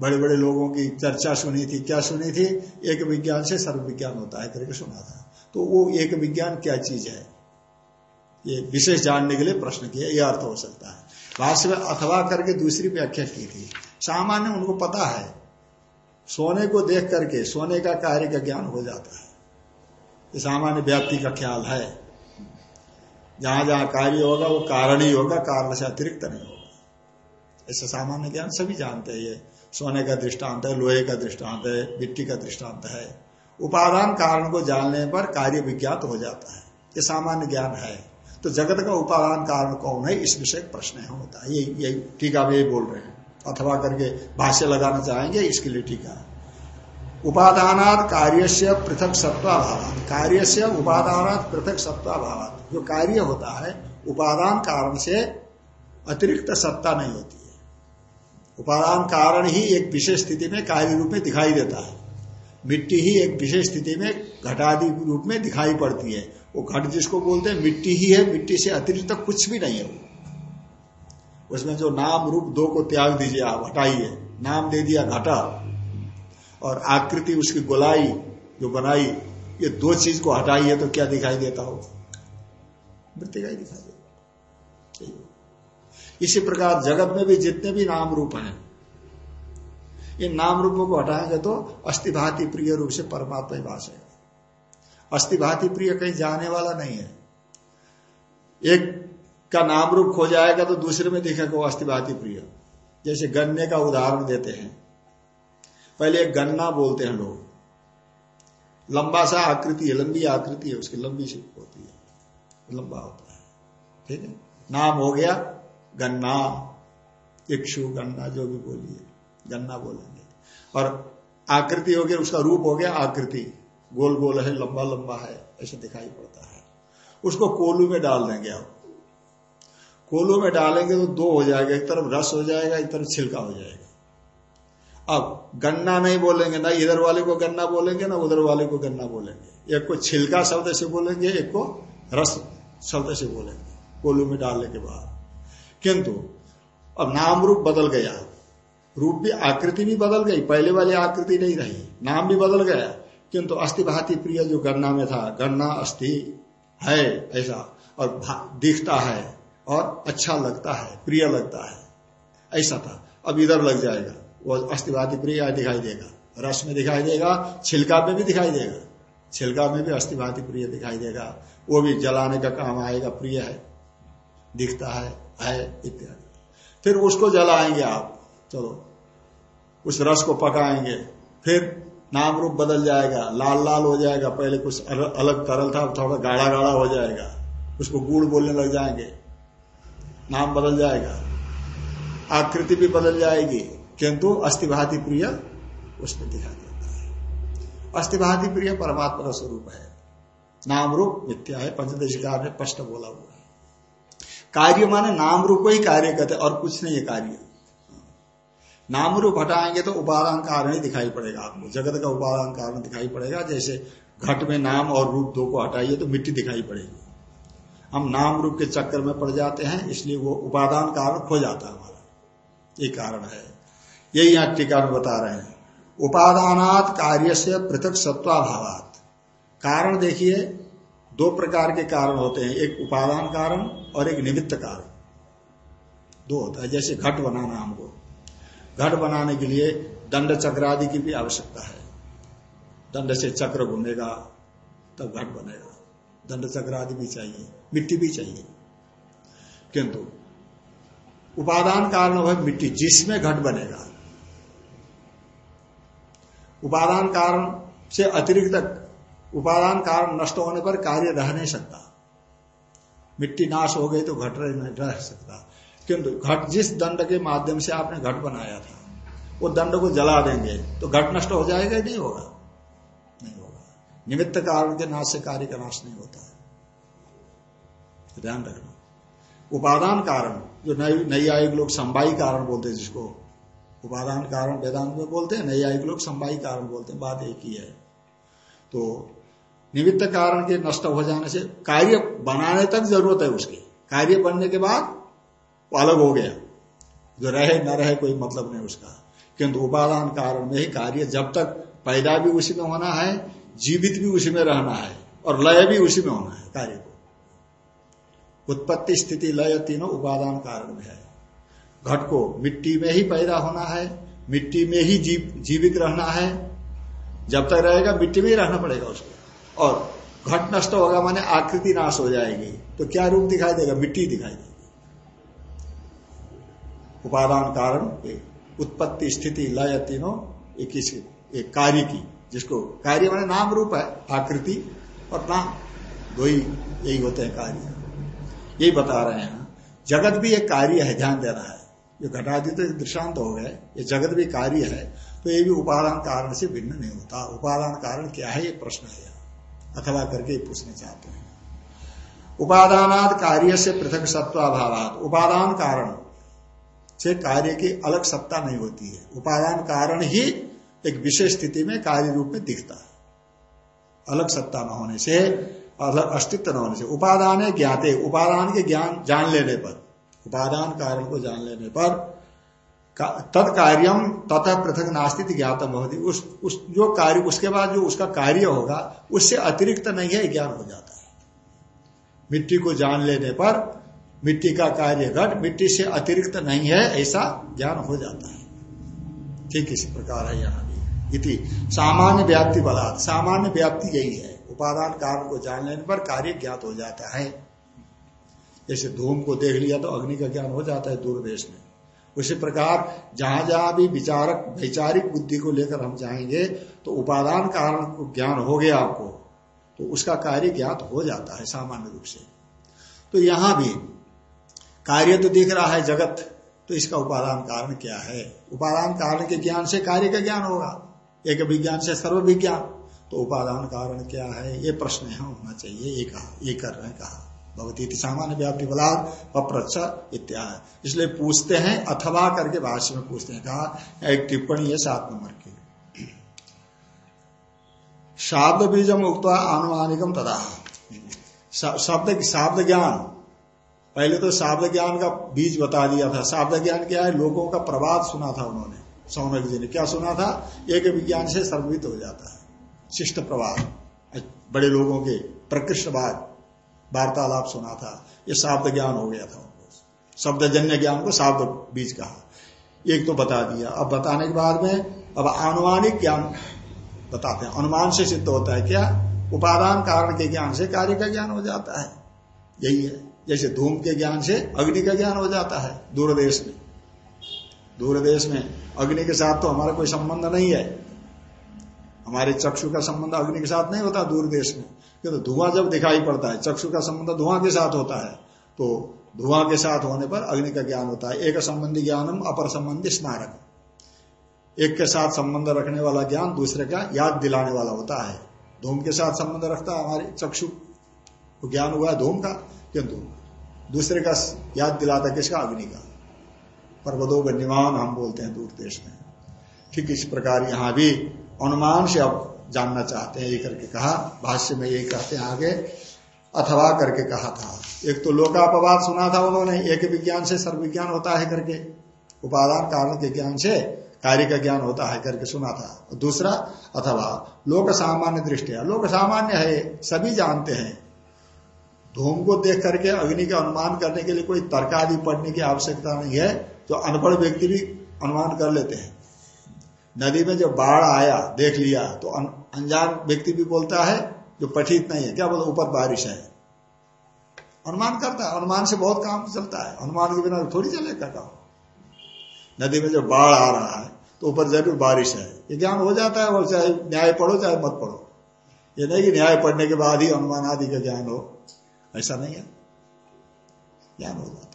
बड़े बड़े लोगों की चर्चा सुनी थी, क्या सुनी थी? एक विज्ञान से सर्व विज्ञान होता है, करके सुना था। तो वो एक विज्ञान क्या चीज़ है? ये विशेष जानने के लिए प्रश्न किया यह अर्थ हो सकता है। भाष्य में अथवा करके दूसरी व्याख्या की थी। सामान्य उनको पता है। सोने को देख करके, सोने का कार्य का ज्ञान हो जाता है। ये सामान्य व्याप्ति का ख्याल है। जहाँ जहाँ कार्य होगा, वो कारण ही होगा, कारण से अतिरिक्त नहीं होगा। ऐसा सामान्य ज्ञान सभी जानते हैं सोने का दृष्टांत है, लोहे का दृष्टांत है, मिट्टी का दृष्टांत है। उपादान कारण को जानने पर कार्य विज्ञात हो जाता है। ये सामान्य ज्ञान है। तो जगत का उपादान कारण कौन है, इस विषय प्रश्न होता है। यही यही टीका यही बोल रहे हैं। अथवा करके भाष्य लगाना चाहेंगे, इसके लिए टीका उपादानात कार्य से पृथक सत्वाभाव कार्य से उपादानात पृथक सत्वाभाव जो कार्य होता है, उपादान कारण से अतिरिक्त सत्ता नहीं होती। उपादान कारण ही एक विशेष स्थिति में कार्य रूप में दिखाई देता है। मिट्टी ही एक विशेष स्थिति में घटादि रूप में दिखाई पड़ती है। वो घट जिसको बोलते हैं, मिट्टी ही है। मिट्टी से अतिरिक्त कुछ भी नहीं है वो। उसमें जो नाम रूप दो को त्याग दीजिए आप, हटाइए। नाम दे दिया, घटा। और आकृति उसकी गोलाई जो बनाई, ये दो चीज़ को हटाइए तो क्या दिखाई देता हो मृत्यु दिखाई इसी प्रकार जगत में भी जितने भी नाम रूप हैं, इन नाम रूपों को हटाएँगे तो अस्थिभाति प्रिय रूप से परमात्मा ही भाष है अस्थिभाति प्रिय कहीं जाने वाला नहीं है। एक का नाम रूप खो जाएगा तो दूसरे में दिखेगा वो अस्थिभाति प्रिय। जैसे गन्ने का उदाहरण देते हैं। पहले एक गन्ना बोलते हैं लोग। लंबा सा आकृति है, लंबी आकृति है, उसकी लंबी होती है। लंबा होता है। ठीक है? नाम हो गया गन्ना, इक्षु, गन्ना, जो भी बोलिए, गन्ना बोलेंगे। और आकृति हो गया, उसका रूप हो गया आकृति। गोल गोल है, लंबा लंबा है, ऐसे दिखाई पड़ता है। उसको कोलू में डाल देंगे आप कोलू में डालेंगे तो दो हो जाएगा, एक तरफ़ रस हो जाएगा, एक तरफ़ छिलका हो जाएगा। अब गन्ना नहीं बोलेंगे, ना इधर वाले को गन्ना बोलेंगे, ना उधर वाले को गन्ना बोलेंगे। एक को छिलका शब्द से बोलेंगे, एक को रस शब्द से बोलेंगे, कोलू में डालने के बाद। किंतु अब नाम रूप बदल गया। रूप भी आकृति भी बदल गई, पहले वाली आकृति नहीं रही, नाम भी बदल गया। किंतु अस्थि भाती प्रिय जो गन्ना में था, गणना अस्थि है ऐसा, और दिखता है, और अच्छा लगता है, प्रिय लगता है, ऐसा था। अब इधर लग जाएगा, वो अस्थिवादी प्रिय दिखाई देगा, रस में दिखाई देगा, छिलका में भी दिखाई देगा, छिलका में भी अस्थिवादी प्रिय दिखाई देगा, वो भी जलाने का काम आएगा, प्रिय है, दिखता है। है, इत्यादि। फिर उसको जलाएँगे आप। चलो। उस रस को पकाएँगे। फिर नाम रूप बदल जाएगा। लाल लाल हो जाएगा। पहले कुछ अलग तरल था, थोड़ा गाढ़ा गाढ़ा हो जाएगा। उसको गुड़ बोलने लग जाएँगे। नाम बदल जाएगा। आकृति भी बदल जाएगी। किंतु अस्थिभाति प्रिय उसमें दिखाई देता है। अस्थिभाति प्रिय परमात्मा का स्वरूप है। नाम रूप मिथ्या है पंचदेशिकार ने स्पष्ट बोला हुआ कार्य माने नाम रूप को ही कार्य कहते और कुछ नहीं है कार्य। नाम रूप हटाएँगे तो उपादान कारण ही दिखाई पड़ेगा आपको। जगत का उपादान कारण दिखाई पड़ेगा। जैसे घट में नाम और रूप दो को हटाइए तो मिट्टी दिखाई पड़ेगी। हम नाम रूप के चक्कर में पड़ जाते हैं, इसलिए वो उपादान कारण खो जाता है हमारा। ये कारण है। यही यहाँ टीका बता रहे हैं। उपादानात कार्य से पृथक सत्वाभावात कारण देखिए, दो प्रकार के कारण होते हैं। एक उपादान कारण और एक निमित्त कारण। दो होता है, जैसे घट बनाना हमको। घट बनाने के लिए दंड चक्र आदि की भी आवश्यकता है। दंड से चक्र घूमेगा, तब घट बनेगा। दंड चक्र आदि भी चाहिए, मिट्टी भी चाहिए। किंतु उपादान कारण मिट्टी जिसमें घट बनेगा। उपादान कारण से अतिरिक्त उपादान कारण नष्ट होने पर कार्य रह नहीं सकता। मिट्टी नाश हो गई तो घट रह सकता। किंतु घट, जिस दंड के माध्यम से आपने घट बनाया था, वो दंड को जला देंगे तो घट नष्ट हो जाएगा नहीं होगा? नहीं होगा। निमित्त कारण के नाश से कार्य का नाश नहीं होता। है ध्यान रखना। उपादान कारण, जो नई आयुग लोग संवाई कारण बोलते जिसको, उपादान कारण वेदांत में बोलते हैं, नई आयुग लोग संवाई कारण बोलते हैं, बात एक ही है। तो निमित्त कारण के नष्ट हो जाने से कार्य बनाने तक ज़रूरत है उसकी। कार्य बनने के बाद अलग हो गया। जो रहे न रहे कोई मतलब नहीं उसका। किंतु उपादान कारण में ही कार्य जब तक पैदा भी उसी में होना है जीवित भी उसी में रहना है और लय भी उसी में होना है कार्य को। उत्पत्ति स्थिति लय तीनों उपादान कारण में है। घट को मिट्टी में ही पैदा होना है मिट्टी में ही जीव, जीवित रहना है। जब तक रहेगा मिट्टी में ही रहना पड़ेगा उसको। और घट नष्ट होगा माने आकृति नाश हो जाएगी। तो क्या रूप दिखाई देगा? मिट्टी दिखाई देगी। उपादान कारण उत्पत्ति स्थिति लय तीनों एक एक कार्य की, जिसको कार्य माने नाम रूप है, आकृति और नाम। दो ही, यही होते हैं कार्य। यही बता रहे हैं। जगत भी एक कार्य है, ध्यान देना है। ये घटादि तो दृष्टांत हो गए। ये जगत भी कार्य है तो ये भी उपादान कारण से भिन्न नहीं होता। उपादान कारण क्या है, ये प्रश्न है। अथवा करके पूछना चाहते हैं। उपादानाद कार्य से पृथक सत्वाभावात उपादान कारण से कार्य की अलग सत्ता नहीं होती है। उपादान कारण ही एक विशेष स्थिति में कार्य रूप में दिखता है। अलग सत्ता न होने से, अलग अस्तित्व न होने से। उपादान ज्ञाते। उपादान के ज्ञान जान लेने पर, उपादान कारण को जान लेने पर तत्कार्यम तथा पृथक नास्तिक ज्ञातम होती उस उस, जो कार्य, उसके बाद जो उसका कार्य होगा, उससे अतिरिक्त नहीं है, ज्ञान हो जाता है। मिट्टी को जान लेने पर मिट्टी का कार्य घट, मिट्टी से अतिरिक्त नहीं है, ऐसा ज्ञान हो जाता है। ठीक इसी प्रकार है यहाँ भी। सामान्य व्याप्ति बलात्। सामान्य व्याप्ति यही है। उपादान कारण को जान लेने पर कार्य ज्ञात हो जाता है। जैसे धूम को देख लिया तो अग्नि का ज्ञान हो जाता है दूरदेश में। उसी प्रकार जहाँ जहाँ भी विचारक, वैचारिक बुद्धि को लेकर हम जाएँगे तो उपादान कारण को ज्ञान हो गया आपको तो उसका कार्य ज्ञात हो जाता है सामान्य रूप से। तो यहाँ भी कार्य तो दिख रहा है जगत तो इसका उपादान कारण क्या है? उपादान कारण के ज्ञान से कार्य का ज्ञान होगा, एक विज्ञान से सर्व विज्ञान तो उपादान कारण क्या है? ये प्रश्न यहाँ होना चाहिए, ये कहा, ये कर रहे हैं कहा। भगवती सामान्य व्याप्ति बलाद अप्रच्छ इत्यादि इसलिए पूछते हैं, अथवा करके भाष्य में पूछते हैं, कहा, एक टिप्पणी है सात नंबर की। शाब्द बीजम उक्त आनुमानिकम तथा शब्द शब्द ज्ञान पहले तो शाब्द ज्ञान का बीज बता दिया था। शाब्द ज्ञान क्या है? लोगों का प्रवाद सुना था उन्होंने। सौनक जी ने क्या सुना था? एक विज्ञान से सर्वित हो जाता है। शिष्ट प्रवाद। बड़े लोगों के प्रकृष्टवाद वार्तालाप सुना था। ये शाब्द ज्ञान हो गया था उनको। शब्द जन्य ज्ञान को शाब्द बीज कहा। एक तो बता दिया। अब बताने के बाद में, अब अनुमानिक ज्ञान बताते हैं। अनुमान से सिद्ध होता है क्या? उपादान कारण के ज्ञान से कार्य का ज्ञान हो जाता है। यही है। जैसे धूम के ज्ञान से अग्नि का ज्ञान हो जाता है दूरदेश में। दूरदेश में अग्नि के साथ तो हमारा कोई संबंध नहीं है। हमारे चक्षु का संबंध अग्नि के साथ नहीं होता दूर देश में। किंतु तो धुआँ जब दिखाई पड़ता है, चक्षु का संबंध धुआँ के साथ होता है तो धुआँ के साथ होने पर अग्नि का ज्ञान होता है। एक संबंधी ज्ञानम, अपर संबंधी स्मारक। एक के साथ संबंध रखने वाला ज्ञान दूसरे का याद दिलाने वाला होता है। धूम के साथ संबंध रखता है हमारे चक्षु। को ज्ञान हुआ धूम का किंतु दूसरे का याद दिलाता किसका? अग्नि का। पर्वतो गण्यमान हम बोलते हैं दूर देश में। ठीक इस प्रकार यहाँ भी अनुमान से अब जानना चाहते हैं, ये करके कहा, भाष्य में यही कहते हैं आगे, अथवा करके कहा था। एक तो लोकापवाद सुना था उन्होंने, एक विज्ञान से सर्व विज्ञान होता है करके, उपादान कारण के ज्ञान से कार्य का ज्ञान होता है करके सुना था। दूसरा, अथवा लोक सामान्य दृष्टिया लोक सामान्य है, सभी जानते हैं। धूम को देख करके, अग्नि का अनुमान करने के लिए कोई तर्क आदि पढ़ने की आवश्यकता नहीं है तो अनपढ़ व्यक्ति भी अनुमान कर लेते हैं। नदी में जब बाढ़ आया, देख लिया तो अनजान व्यक्ति भी बोलता है, जो पठित नहीं है, क्या बोलते ऊपर बारिश है। अनुमान करता है, अनुमान से बहुत काम चलता है। अनुमान के बिना थोड़ी चलेगा काम। नदी में जब बाढ़ आ रहा है तो ऊपर ज़रूर बारिश है। ये ज्ञान हो जाता है, और चाहे न्याय पढ़ो, चाहे मत पढ़ो। ये नहीं कि न्याय पढ़ने के बाद ही अनुमान आदि का ज्ञान हो। ऐसा नहीं है। ज्ञान हो जाता है।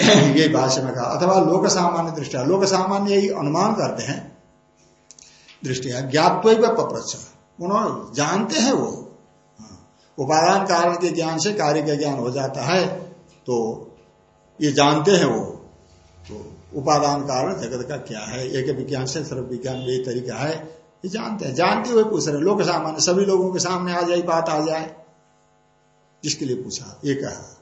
ये भाषा में कहा। अथवा लोक सामान्य दृष्टिया लोक सामान्य यही अनुमान करते हैं दृष्टिया ज्ञातव पप्रच्छ। उन्होंने जानते हैं वो। हाँ। उपादान कारण के ज्ञान से कार्य का ज्ञान हो जाता है तो ये जानते हैं वो। तो उपादान कारण जगत का क्या है? एक विज्ञान से सर्व विज्ञान यही तरीका है। ये जानते हैं। जानते हुए पूछ रहे लोग सामान्य सभी लोगों के सामने आ जाए, बात आ जाए। जिसके लिए पूछा। ये कहा।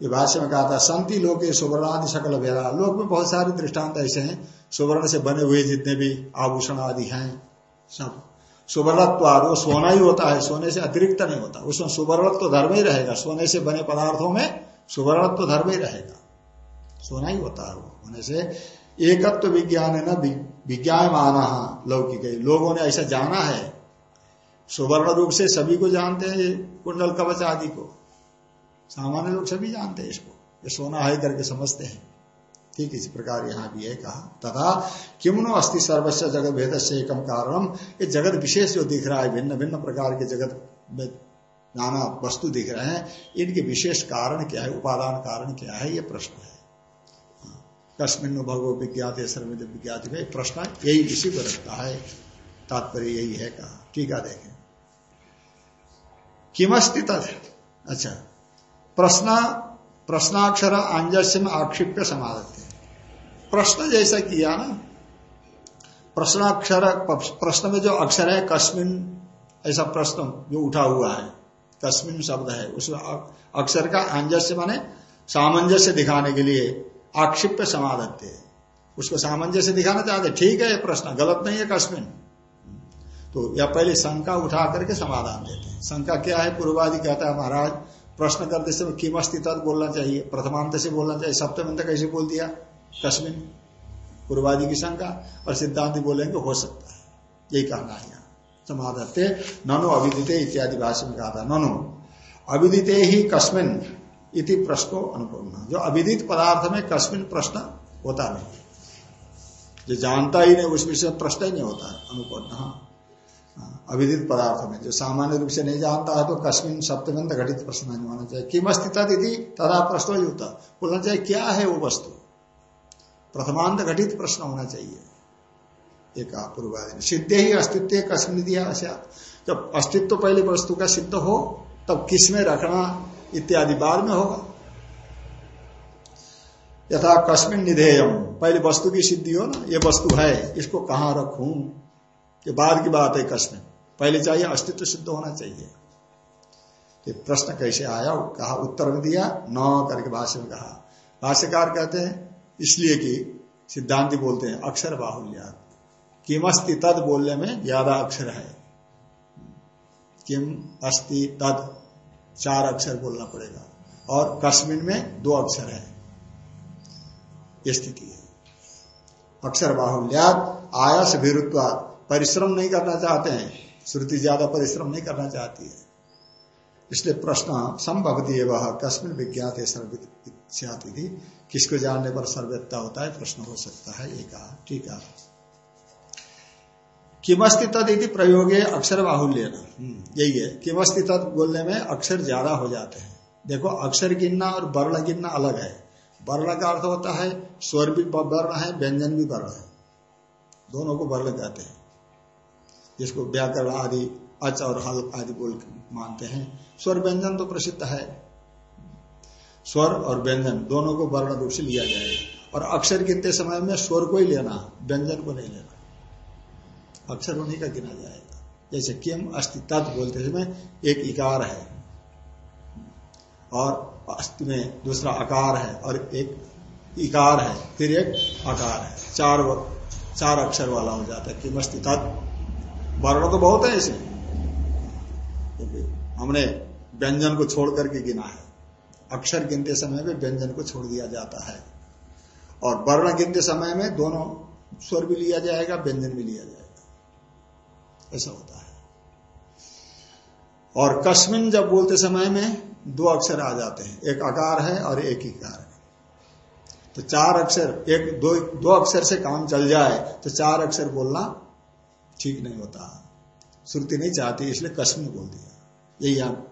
ये भाष्य में कहा था, संति लोग सुवर्णादि सकल भेदा लोक में बहुत सारे दृष्टांत ऐसे हैं, सुवर्ण से बने हुए जितने भी आभूषण आदि हैं, सब। सुवर्णत्व वो सोना ही होता है, सोने से अतिरिक्त नहीं होता। उसमें सुवर्णत्व तो धर्म ही रहेगा, सोने से बने पदार्थों में सुवर्णत्व तो धर्म ही रहेगा। सोना ही होता है वो, होने से एकत्व तो विज्ञान है ना विज्ञान माना लौकिक लोगों ने ऐसा जाना है। सुवर्ण रूप से सभी को जानते हैं कुंडल कवच आदि को। सामान्य लोग सभी जानते हैं इसको। ये सोना है करके समझते हैं। ठीक इसी प्रकार यहाँ भी है कहा। तथा किमनो अस्थि सर्वस्व जगत भेद से एकम कारण। ये जगत विशेष जो दिख रहा है भिन्न भिन्न प्रकार के जगत में नाना वस्तु दिख रहे हैं, इनके विशेष कारण क्या है, उपादान कारण क्या है, ये प्रश्न है। कस्मिन भगव विज्ञात सर्विद विज्ञात में प्रश्न यही इसी को रखता है। तात्पर्य यही है कहा। ठीक है, देखें। किमस्ति अच्छा। प्रश्न, प्रश्नाक्षर आंजस्य में आक्षिप्य समाधते प्रश्न जैसा किया ना, प्रश्नाक्षर, प्रश्न में जो अक्षर है, कस्मिन, ऐसा प्रश्न जो उठा हुआ है, कस्मिन शब्द है, उसमें अक्षर का आंजस्य माने सामंजस्य दिखाने के लिए आक्षिप्य समाधत्य उसको सामंजस्य दिखाना चाहते, ठीक है ये प्रश्न, गलत नहीं है कस्मिन। तो या पहले शंका उठा करके समाधान देते हैं। शंका क्या है, पूर्वादि कहता है, महाराज प्रश्न करते समय किमस्ती तद बोलना चाहिए। प्रथमांत से बोलना चाहिए। सप्तमंत कैसे बोल दिया? कस्मिन पूर्वादि की शंका और सिद्धांत बोलेंगे, हो सकता है। यही कहना है यहाँ। समाधत्य ननो अविदित इत्यादि भाषा में कहा था। ननो, अविदित ही कस्मिन इति प्रश्नो अनुपूर्ण। जो अविदित पदार्थ में कस्मिन प्रश्न होता नहीं। जो जानता ही नहीं उस विषय प्रश्न ही नहीं होता अनुपूर्ण। हाँ। अविदित पदार्थ में, जो सामान्य रूप से नहीं जानता है तो कस्मिन सप्तमंत घटित प्रश्न नहीं होना चाहिए। किम अस्तित्व तथा प्रश्न युक्त बोलना चाहिए, क्या है वो वस्तु? प्रथमांत घटित प्रश्न होना चाहिए। एक पूर्वाधि सिद्ध ही अस्तित्व कस्मिन दिया जब अस्तित्व पहले वस्तु का सिद्ध हो, तब किसमें रखना इत्यादि बाद में होगा। यथा कस्मिन निधेयम। पहले वस्तु की सिद्धि हो ना, ये वस्तु है, इसको कहाँ रखू? ये बाद की बात है कस्मिन पहले चाहिए अस्तित्व सिद्ध होना चाहिए। तो प्रश्न कैसे आया, कहा, उत्तर दिया, न करके भाष्य में कहा। भाष्यकार कहते हैं, इसलिए कि सिद्धांति बोलते हैं, अक्षर बाहुल्य किमस्ति तद बोलने में ज़्यादा अक्षर है। किम अस्ति तद, चार अक्षर बोलना पड़ेगा। और कश्मीर में दो अक्षर है। ये स्थिति है। अक्षर बाहुल्यात, आयास भीरुत्वाद परिश्रम नहीं करना चाहते हैं। श्रुति ज़्यादा परिश्रम नहीं करना चाहती है। इसलिए प्रश्न संभवती वह कश्मीर विज्ञात थी किसको जानने पर सर्वज्ञता होता है? प्रश्न हो सकता है। कहा ठीक है किमस्ति तद यदि प्रयोगे अक्षर बाहुल्य हम्म, यही है। किमस्ति तद बोलने में अक्षर ज़्यादा हो जाते हैं। देखो अक्षर गिनना और वर्ण गिनना अलग है। वर्ण का अर्थ होता है स्वर भी वर्ण है व्यंजन भी वर्ण है। दोनों को वर्ण कहते हैं। जिसको व्याकरण आदि, अच और हल आदि बोल मानते हैं। स्वर व्यंजन तो प्रसिद्ध है। स्वर और व्यंजन दोनों को वर्ण रूप से लिया जाएगा और अक्षर गिनते समय में स्वर को ही लेना, व्यंजन को नहीं लेना। अक्षर उन्हीं का गिना जाएगा। जैसे किम अस्थि तत् बोलते समय एक इकार है और अस्थि में दूसरा आकार है और एक इकार है, फिर एक आकार है। चार चार अक्षर वाला हो जाता है, किम तत् वर्ण तो बहुत है इसमें। हमने व्यंजन को छोड़ करके गिना है। अक्षर गिनते समय में व्यंजन को छोड़ दिया जाता है। और वर्ण गिनते समय में दोनों स्वर भी लिया जाएगा, व्यंजन भी लिया जाएगा। ऐसा होता है। और कस्मिन जब बोलते समय में दो अक्षर आ जाते हैं। एक आकार है और एक ही कार है। तो चार अक्षर, एक, दो दो अक्षर से काम चल जाए तो चार अक्षर बोलना ठीक नहीं होता। श्रुति नहीं चाहती, इसलिए कस्मिन बोल दिया। यही आप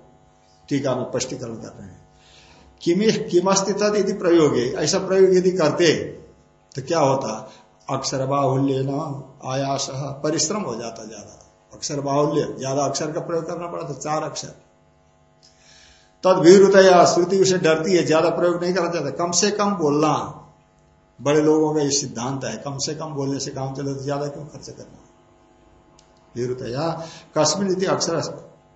टीका में स्पष्टीकरण कर रहे हैं। किमस्ति तद यदि प्रयोग, ऐसा प्रयोग यदि करते तो क्या होता? अक्षर बाहुल्य न आयास परिश्रम हो जाता ज़्यादा। अक्षर बाहुल्य ज़्यादा अक्षर का प्रयोग करना पड़ा तो चार अक्षर। तद भीरुतया श्रुति उसे डरती है, ज़्यादा प्रयोग नहीं करना चाहता। कम से कम बोलना। बड़े लोगों का ये सिद्धांत है, कम से कम बोलने से काम चले तो ज़्यादा क्यों खर्च करना? भीरुतया कस्मिन अक्षर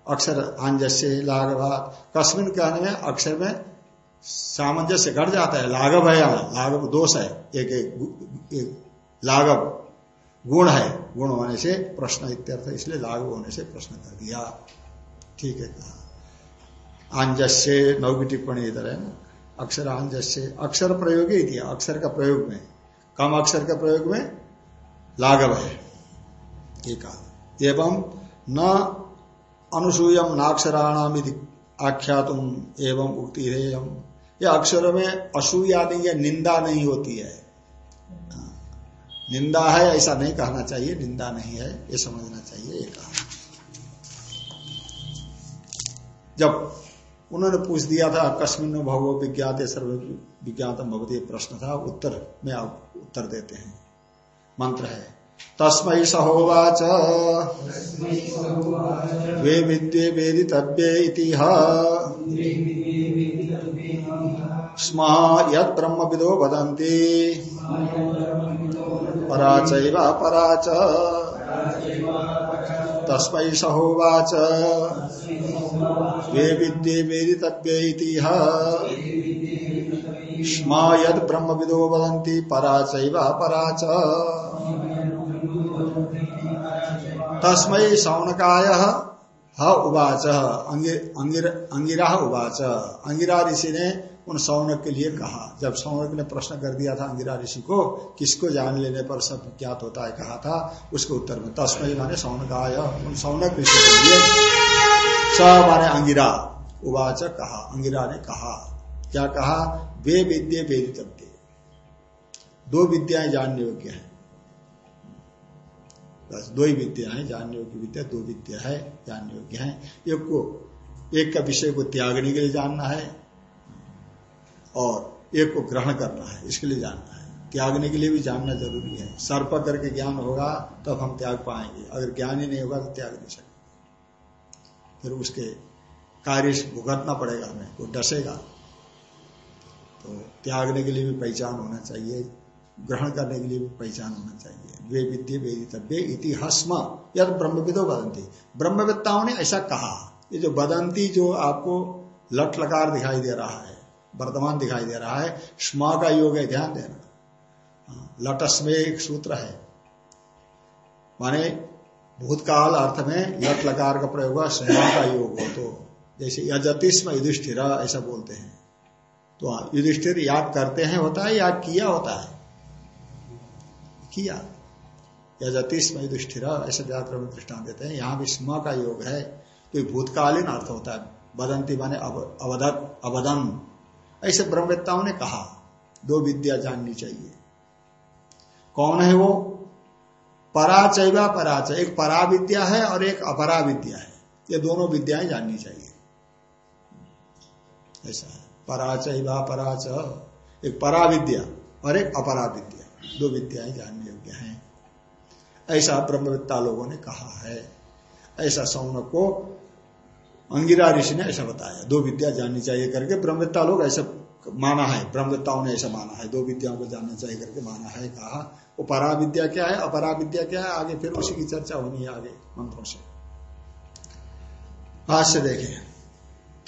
अक्षर आंजस्य लाघवा कस्मिन कहने में अक्षर में सामंजस्य घट जाता है। लाघव है यहाँ लाघव दोष है। एक, एक, एक लाघव गुण है। गुण होने से प्रश्न इत्यर्थ इसलिए लाघव होने से प्रश्न कर दिया। ठीक है। कहा आंजस्य नौ की टिप्पणी इधर है। ना अक्षर आंजस्य अक्षर प्रयोग ही दिया अक्षर का प्रयोग में कम अक्षर का प्रयोग में लाघव है। एक एवं न अनुसूयम नाक्षराणाम आख्यातुम एवं उक्ति या अक्षर में असूया नहीं या निंदा नहीं होती है। निंदा है, ऐसा नहीं कहना चाहिए, निंदा नहीं है, ये समझना चाहिए, ये कहा। जब उन्होंने पूछ दिया था कश्मीर भगव विज्ञाते सर्व विज्ञातम भगवती प्रश्न था, उत्तर में आप उत्तर देते हैं। मंत्र है। तस्मय सहोवाच। वे विद्ये वेदितव्ये स्म यद ब्रह्म विदो वदंती पराचैव पराच तस्मै सहोवाच। वे विद्ये वेदितव्य स्म यद ब्रह्म विदो वदंती पराचैव पराच तस्मै सौनकाय उवाच अंगिरा उवाच। अंगिरा ऋषि ने उन सौनक के लिए कहा। जब सौनक ने प्रश्न कर दिया था अंगिरा ऋषि को, किसको जान लेने पर सब ज्ञात होता है, कहा था, उसके उत्तर में तस्मय माने सौनक आया उन सौनक ऋषि के लिए। स माने अंगिरा, उवाच कहा। अंगिरा ने कहा, क्या कहा? वे विद्य वेदितव्य। दो विद्याएँ जानने योग्य है। बस दो ही विद्या है जानने योग्य विद्या, दो विद्या है जानने योग्य है। एक को, एक का विषय को त्यागने के लिए जानना है और एक को ग्रहण करना है, इसके लिए जानना है। त्यागने के लिए भी जानना ज़रूरी है। सर्प करके ज्ञान होगा, तब हम त्याग पाएँगे। अगर ज्ञान ही नहीं होगा तो त्याग नहीं सकते। फिर उसके कार्य भुगतना पड़ेगा हमें, वो डसेगा। तो त्यागने के लिए भी पहचान होना चाहिए। ग्रहण करने के लिए भी पहचान होना चाहिए। वे विद्य वेदितव्य इतिहासम यद ब्रह्मविदो बदंती ब्रह्मविद्ताओं ने ऐसा कहा ये जो बदंती जो आपको लट लकार दिखाई दे रहा है वर्तमान दिखाई दे रहा है स्म का योग है ध्यान देना। हाँ, लटस में एक सूत्र है। माने भूतकाल अर्थ में लट लकार का प्रयोग हुआ स्म का योग हो तो। जैसे यजतिस्म युधिष्ठिर ऐसा बोलते हैं। तो हाँ, युधिष्ठिर याद करते हैं होता है याद किया होता है। किया। यजतिस्म युधिष्ठिर ऐसे व्याकरण में दृष्टान देते हैं। यहाँ भी स्म का योग है। तो भूतकालीन अर्थ होता है। बदंती माने अवदत, अवदन। ऐसे ब्रह्मवेत्ताओं ने कहा, दो विद्या जाननी चाहिए। कौन है वो? पराचयवा पराचय। एक परा विद्या है और एक अपरा विद्या है। ये दोनों विद्याएँ जाननी चाहिए। ऐसा है। पराचयवा पराच एक परा विद्या और एक अपरा विद्या दो विद्याएँ जानने योग्य हैं। ऐसा ब्रह्मविद्ता लोगों ने कहा है। ऐसा सौनक को अंगिरा ऋषि ने ऐसा बताया। दो विद्या जाननी चाहिए करके ब्रह्मविद्ता लोग ऐसा माना है। ब्रह्मविद्ताओं ने ऐसा माना है। दो विद्याओं को जानना चाहिए करके माना है, कहा। वो परा विद्या क्या है? अपरा विद्या क्या है? आगे फिर उसी की चर्चा होनी है आगे मंत्रों से। भाष्य देखें।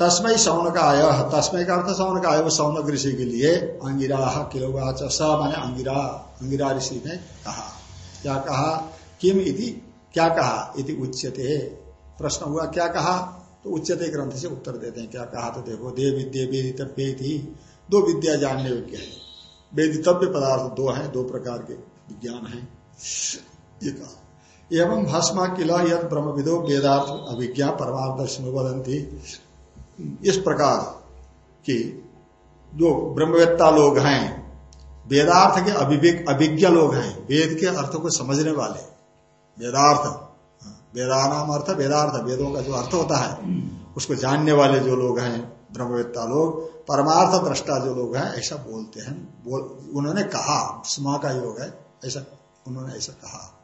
तस्मय सौन का आय तस्मय का अर्थ सौन का आय वो सौनक ऋषि के लिए अंगिरा किलोवाच स माने अंगिरा अंगिरा ऋषि ने कहा। क्या कहा? किम इति? क्या कहा? इति उच्यते। प्रश्न हुआ, क्या कहा? तो उच्चते ग्रंथ से उत्तर देते हैं। क्या कहा? तो देखो, दे विद्या वेदितव्य थी दो विद्या जानने योग्य है। वेदितव्य पदार्थ दो हैं, दो प्रकार के विज्ञान है। ये कहा। एवं भस्मा किला यद ब्रह्म विदो वेदार्थ अभिज्ञा, परमार्थ दर्शन वदंती इस प्रकार की जो ब्रह्मवेत्ता लोग हैं, वेदार्थ के अभिवेक, अभिज्ञ लोग हैं, वेद के अर्थ को समझने वाले, वेदार्थ वेदानाम अर्थ, वेदार्थ, वेदों का जो अर्थ होता है, उसको जानने वाले जो लोग हैं, ब्रह्मवेत्ता लोग, परमार्थ दृष्टा जो लोग हैं, ऐसा बोलते हैं। बोल, उन्होंने कहा स्मा का योग है, ऐसा, उन्होंने ऐसा कहा।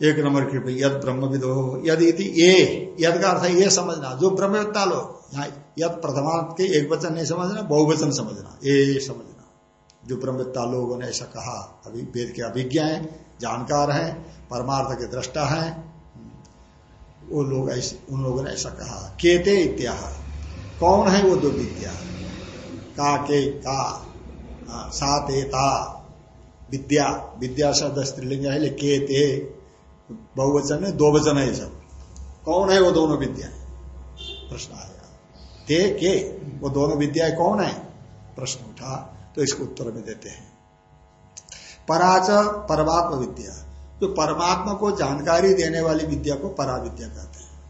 एक नंबर की यद ब्रह्म विदो यदि ये, यद का अर्थ ये समझना, जो ब्रह्मवेत्ता लोग यहाँ यद प्रथमार्थ के एक वचन नहीं समझना, बहुवचन समझना, ये समझना। जो ब्रह्मवेत्ता लोगों ने ऐसा कहा, अभी वेद के अभिज्ञ है, जानकार है, परमार्थ के दृष्टा है, वो लोग ऐसे, उन लोगों ने ऐसा कहा, केते इत्या कौन है वो दो विद्या का, के का सातेता विद्या विद्या शब्द स्त्रीलिंग है के ते बहुवचन में दो वचन है सब। कौन है वो दोनों विद्या प्रश्न आएगा ते के, वो दोनों विद्या कौन है? प्रश्न उठा तो इसको उत्तर में देते हैं। पराच परमात्म विद्या। जो परमात्मा को जानकारी देने वाली विद्या को परा विद्या कहते हैं।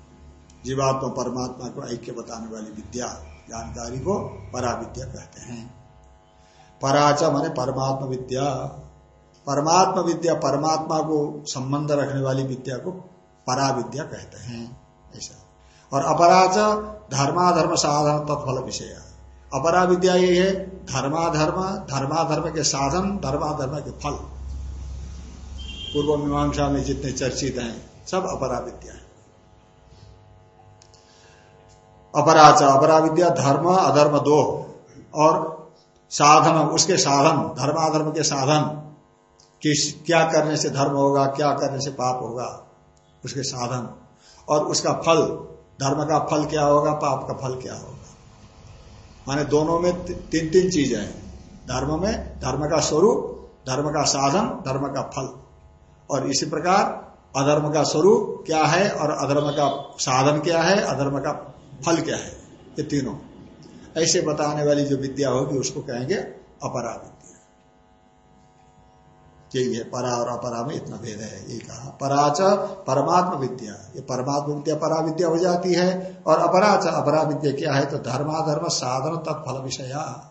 जीवात्मा परमात्मा को ऐक्य बताने वाली विद्या, जानकारी को परा विद्या कहते हैं। पराच माने परमात्मा विद्या। परमात्मा विद्या परमात्मा को संबंध रखने वाली विद्या को परा विद्या कहते हैं, ऐसा। और अपराच धर्माधर्म साधन तत्फल विषय। अपरा विद्या ये है, धर्माधर्म धर्माधर्म के साधन, धर्माधर्म के फल। पूर्व मीमांसा में जितने चर्चित हैं, सब अपरा विद्या है। अपराच अपरा विद्या धर्म, अधर्म दो और साधन, उसके साधन, धर्माधर्म के साधन। किस क्या करने से धर्म होगा, क्या करने से पाप होगा, उसके साधन। और उसका फल, धर्म का फल क्या होगा, पाप का फल क्या होगा। माने दोनों में तीन तीन चीज़ें हैं। धर्म में, धर्म का स्वरूप, धर्म का साधन, धर्म का फल। और इसी प्रकार, अधर्म का स्वरूप क्या है और अधर्म का साधन क्या है, अधर्म का फल क्या है। ये तीनों। ऐसे बताने वाली जो विद्या होगी, उसको कहेंगे अपरा विद्या यही है परा और अपरा में इतना भेद है यही कहा। पराच परमात्म विद्या। ये परमात्म विद्या परा विद्या हो जाती है और अपराच अपरा विद्या क्या है? तो धर्माधर्म साधन तत्फल विषया।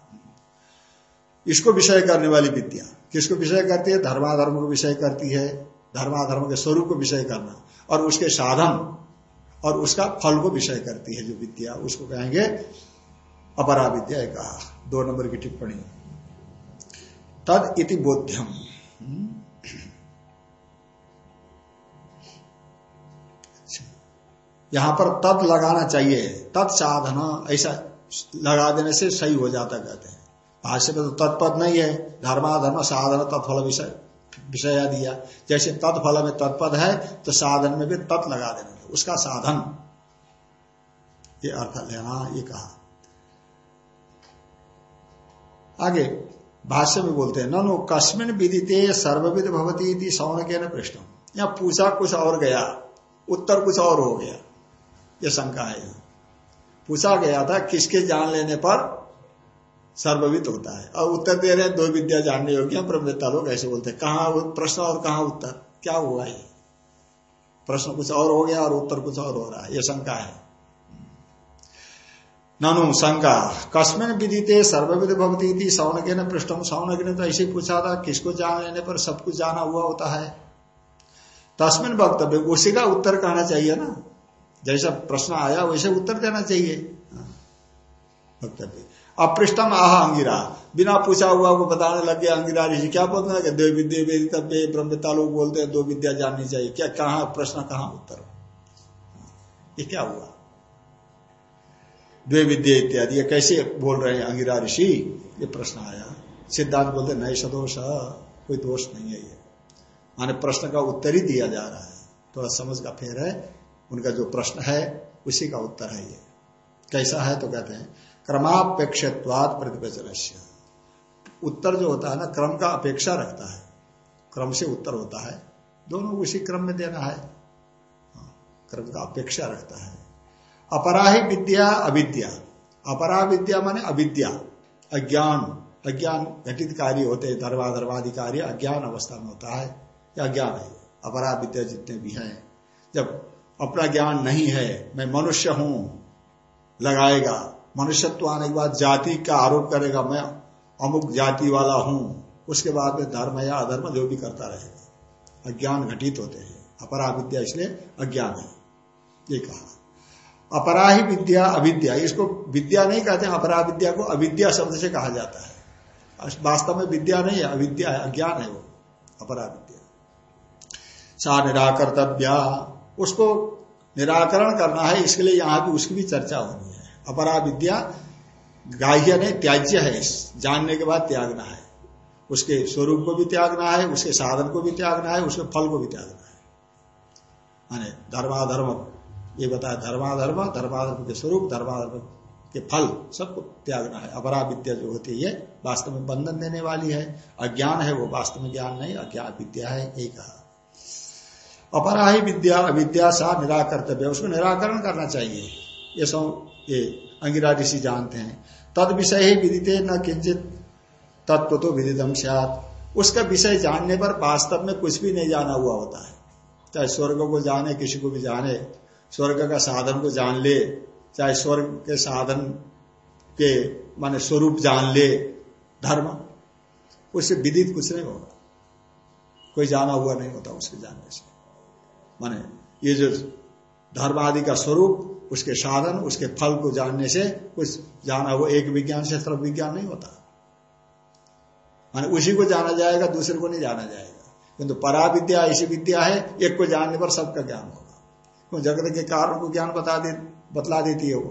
इसको विषय करने वाली विद्या। किसको विषय करती है? धर्माधर्म को विषय करती है। धर्माधर्म के स्वरूप को विषय करना। और उसके साधन और उसका फल को विषय करती है जो विद्या। उसको कहेंगे अपरा विद्या कहा। दो नंबर की टिप्पणी। तद इति बोध्यम। यहाँ पर तत् लगाना चाहिए। तत्साधन ऐसा लगा देने से सही हो जाता कहते हैं। भाष्य में तो तत्पद नहीं है। धर्माधर्म साधन, तत्फल विषय विषय दिया। जैसे तत्फल में तत्पद है तो साधन में भी तत् लगा देना उसका साधन। ये अर्थ लेना, ये कहा। आगे, भाष्य में बोलते हैं, ननु कस्मिन विदिते सर्वविद भवती सौन के न प्रश्न या पूछा कुछ और गया, उत्तर कुछ और हो गया। ये शंका है। पूछा गया था किसके जान लेने पर सर्वविद होता है। और उत्तर दे रहे हैं, दो विद्या जानने योग्य ब्रह्मवेत्ता लोग ऐसे बोलते हैं। कहा प्रश्न और कहा उत्तर? क्या हुआ ये? प्रश्न कुछ और हो गया और उत्तर कुछ और हो रहा है। ये शंका है। ननु, शंका। कस्मिन विदिते सर्वविद भवती थी सौन के ने पृष्ठम सौन के ने तो ऐसे पूछा था, किसको जान लेने पर सब कुछ जाना हुआ होता है। तस्मिन वक्तव्य, उसी का उत्तर कहना चाहिए ना। जैसा प्रश्न आया, वैसे उत्तर देना चाहिए। हाँ। वक्तव्य अपृष्टम आह अंगिरा। बिना पूछा हुआ को बताने लग गया अंगिरा ऋषि क्या बोलते हैं देव विद्या वेदितव्य ब्रह्मता लोग बोलते हैं, दो विद्या जाननी चाहिए। क्या, कहा प्रश्न, कहा उत्तर? ये क्या हुआ? द्वे विद्या इत्यादि। ये कैसे बोल रहे हैं अंगिरा ऋषि? ये प्रश्न आया। सिद्धांत बोलते नए सदोष, कोई दोष नहीं है ये। माने प्रश्न का उत्तर ही दिया जा रहा है। थोड़ा समझ का फेर है। उनका जो प्रश्न है उसी का उत्तर है ये। कैसा है तो कहते हैं क्रमापेक्षवाद प्रतिवचन उत्तर जो होता है ना क्रम का अपेक्षा रखता है। क्रम से उत्तर होता है। दोनों उसी क्रम में देना है। हाँ, क्रम का अपेक्षा रखता है। अपराही विद्या अविद्या। अपरा विद्या माने अविद्या। अज्ञान। अज्ञान घटित कार्य होते हैं धर्माधर्मादि कार्य अज्ञान अवस्था में होता है। या अज्ञान है। अपरा विद्या जितने भी हैं जब अपना ज्ञान नहीं है, मैं मनुष्य हूँ, लगाएगा। मनुष्यत्व आने के बाद जाति का आरोप करेगा, मैं अमुक जाति वाला हूँ। उसके बाद में धर्म या अधर्म जो भी करता रहेगा। अज्ञान घटित होते हैं। अपरा विद्या इसलिए अज्ञान है। ये कहा। अपराही विद्या, अविद्या। इसको विद्या नहीं कहते, अपरा विद्या को अविद्या शब्द से कहा जाता है। वास्तव में विद्या नहीं है, अविद्या है, अज्ञान है वो, अपरा विद्या। सा निराकर्तव्या उसको निराकरण करना है, इसके लिए यहाँ भी उसकी भी चर्चा होनी है। अपरा विद्या गाह्य नहीं त्याज्य है जानने के बाद त्यागना है। उसके स्वरूप को भी त्यागना है, उसके साधन को भी त्यागना है, उसके फल को भी त्यागना है। माने धर्माधर्म, ये बताया धर्माधर्म धर्माधर्म के स्वरूप, धर्माधर्म के फल, सबको त्यागना है। अपरा विद्या जो होती है वास्तव में बंधन देने वाली है। अज्ञान है, वो वास्तव में ज्ञान नहीं, अज्ञान विद्या है, एक कहा अपरा ही विद्या, अविद्या सा निराकर्तव्य उसको निराकरण करना चाहिए। ये सब, ये अंगिरा ऋषि जानते हैं। तद विषय ही विदिते न किंचित तत्व तो विदितम सात। उसका विषय जानने पर वास्तव में कुछ भी नहीं जाना हुआ होता है। चाहे स्वर्ग को जाने, किसी को भी जाने, स्वर्ग का साधन को जान ले, चाहे स्वर्ग के साधन के माने स्वरूप जान ले, धर्म, उससे विदित कुछ नहीं होगा। कोई जाना हुआ नहीं होता उसके जानने से। माने, ये जो धर्म आदि का स्वरूप, उसके साधन, उसके फल को जानने से, कुछ जाना वो एक विज्ञान से तरफ़ विज्ञान नहीं होता। माने उसी को जाना जाएगा, दूसरे को नहीं जाना जाएगा। किंतु परा विद्या ऐसी विद्या है, एक को जानने पर सबका ज्ञान होगा। क्यों जगत के कारण को ज्ञान बता दे, बतला देती है वो।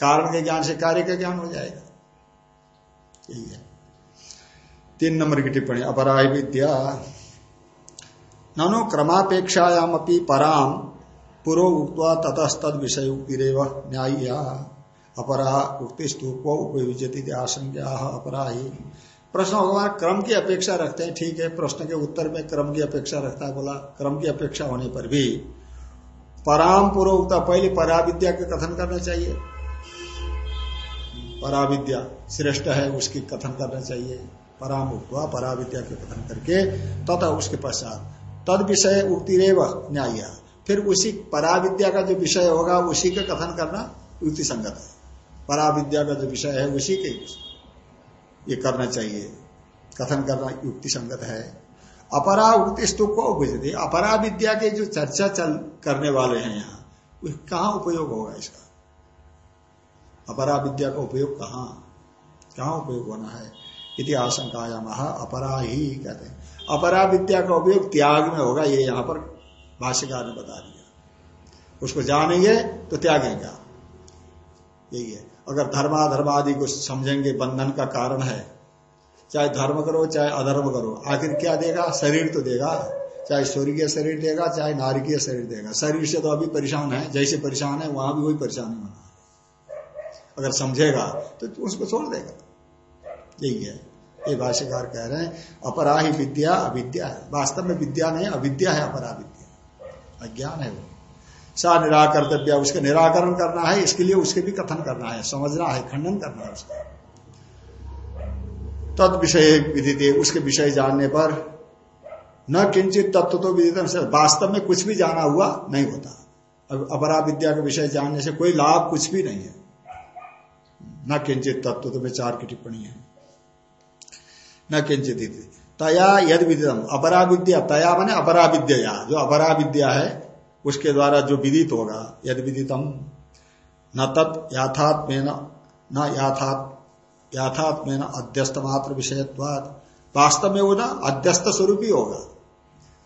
कारण के ज्ञान से कार्य का ज्ञान हो जाएगा। यही है। तीन नंबर की टिप्पणी अपराय विद्या ननु क्रमापेक्षायाम अपनी पराम पूर्व उक्वा ततस्तद विषय उक्तिरव न्याय अपरा उक्ति स्तूप उपयुजती आशंका अपरा ही। प्रश्न, भगवान, क्रम की अपेक्षा रखते हैं? ठीक है, प्रश्न के उत्तर में क्रम की अपेक्षा रखता है, बोला, क्रम की अपेक्षा होने पर भी। पराम पूर्व पूर्वकता पहले पराविद्या के कथन करना चाहिए। पराविद्या श्रेष्ठ है, उसकी कथन करना चाहिए। पराम उक्वा पराविद्या के कथन करके, तथा उसके पश्चात तद विषय उक्ति रेव न्याय फिर उसी पराविद्या का जो विषय होगा, उसी का कथन करना युक्ति संगत है। पराविद्या का जो विषय है, उसी के ये करना चाहिए। कथन करना युक्ति संगत है। अपरा उक्ति स्तुप को उपजती अपरा विद्या के जो चर्चा चल करने वाले हैं यहाँ कहा उपयोग होगा इसका? अपरा विद्या का उपयोग कहाँ? कहाँ उपयोग होना है? इति आशंकाया महा अपरा ही कहते हैं। अपरा विद्या का उपयोग त्याग में होगा, ये यहाँ पर भाष्यकार ने बता दिया। उसको जानेंगे तो त्यागेंगे। यही है। अगर धर्माधर्म आदि को समझेंगे, बंधन का कारण है, चाहे धर्म करो, चाहे अधर्म करो, आखिर क्या देगा? शरीर तो देगा। चाहे स्वर्गीय शरीर देगा, चाहे नारकीय शरीर देगा। शरीर से तो अभी परेशान है, जैसे परेशान है, वहाँ भी वही परेशानी होना अगर समझेगा तो उसको छोड़ देगा। यही है। ये भाष्यकार कह रहे हैं अपराही विद्या, अविद्या है। वास्तव में विद्या नहीं, अविद्या है अपरा विद्या। अज्ञान है वो। सा निराकर्तव्य, उसका निराकरण करना है, इसके लिए उसके भी कथन करना है, समझना है, खंडन करना है उसका। तद विषय विधि उसके विषय जानने पर न किंचित तत्व तो विदित वास्तव में कुछ भी जाना हुआ नहीं होता। अब अपरा विद्या के विषय जानने से कोई लाभ कुछ भी नहीं है। न किंचित तत्व तो विचार की टिप्पणी है। न किंचित तया यद विदितम अपरा विद्या तया मैंने अपरा विद्या जो अपरा विद्या है, उसके द्वारा जो विदित होगा यद विदितम न तत् याथात्मेन न याथात याथात्मेन अध्यस्त मात्र विषयत्वाद वास्तव में वो ना अध्यस्त स्वरूप ही होगा।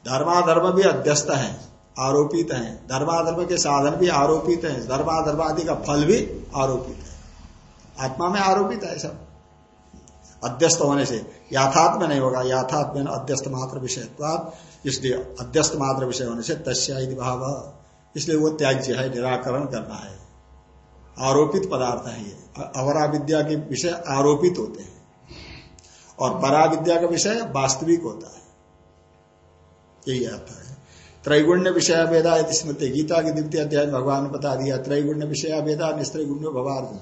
धर्माधर्म भी अध्यस्त है, आरोपित है। धर्माधर्म के साधन भी आरोपित है। धर्माधर्म आदि का फल भी आरोपित है। आत्मा में आरोपित है सब। अध्यस्त होने से याथात्म नहीं होगा। याथात्म अध्यस्त मात्र विषय इसलिए अध्यस्त मात्र विषय होने से तस्या भाव। इसलिए वो त्याज्य है, निराकरण करना है। आरोपित पदार्थ है ये। अवरा विद्या के विषय आरोपित होते हैं। और परा विद्या का विषय वास्तविक होता है। यही आता है। त्रैगुण्य विषय वेदा स्मृति गीता के द्वितीय अध्याय भगवान ने बता दिया, त्रैगुण्य विषय वेदा निस्त्रैगुण्य भवार्जुन।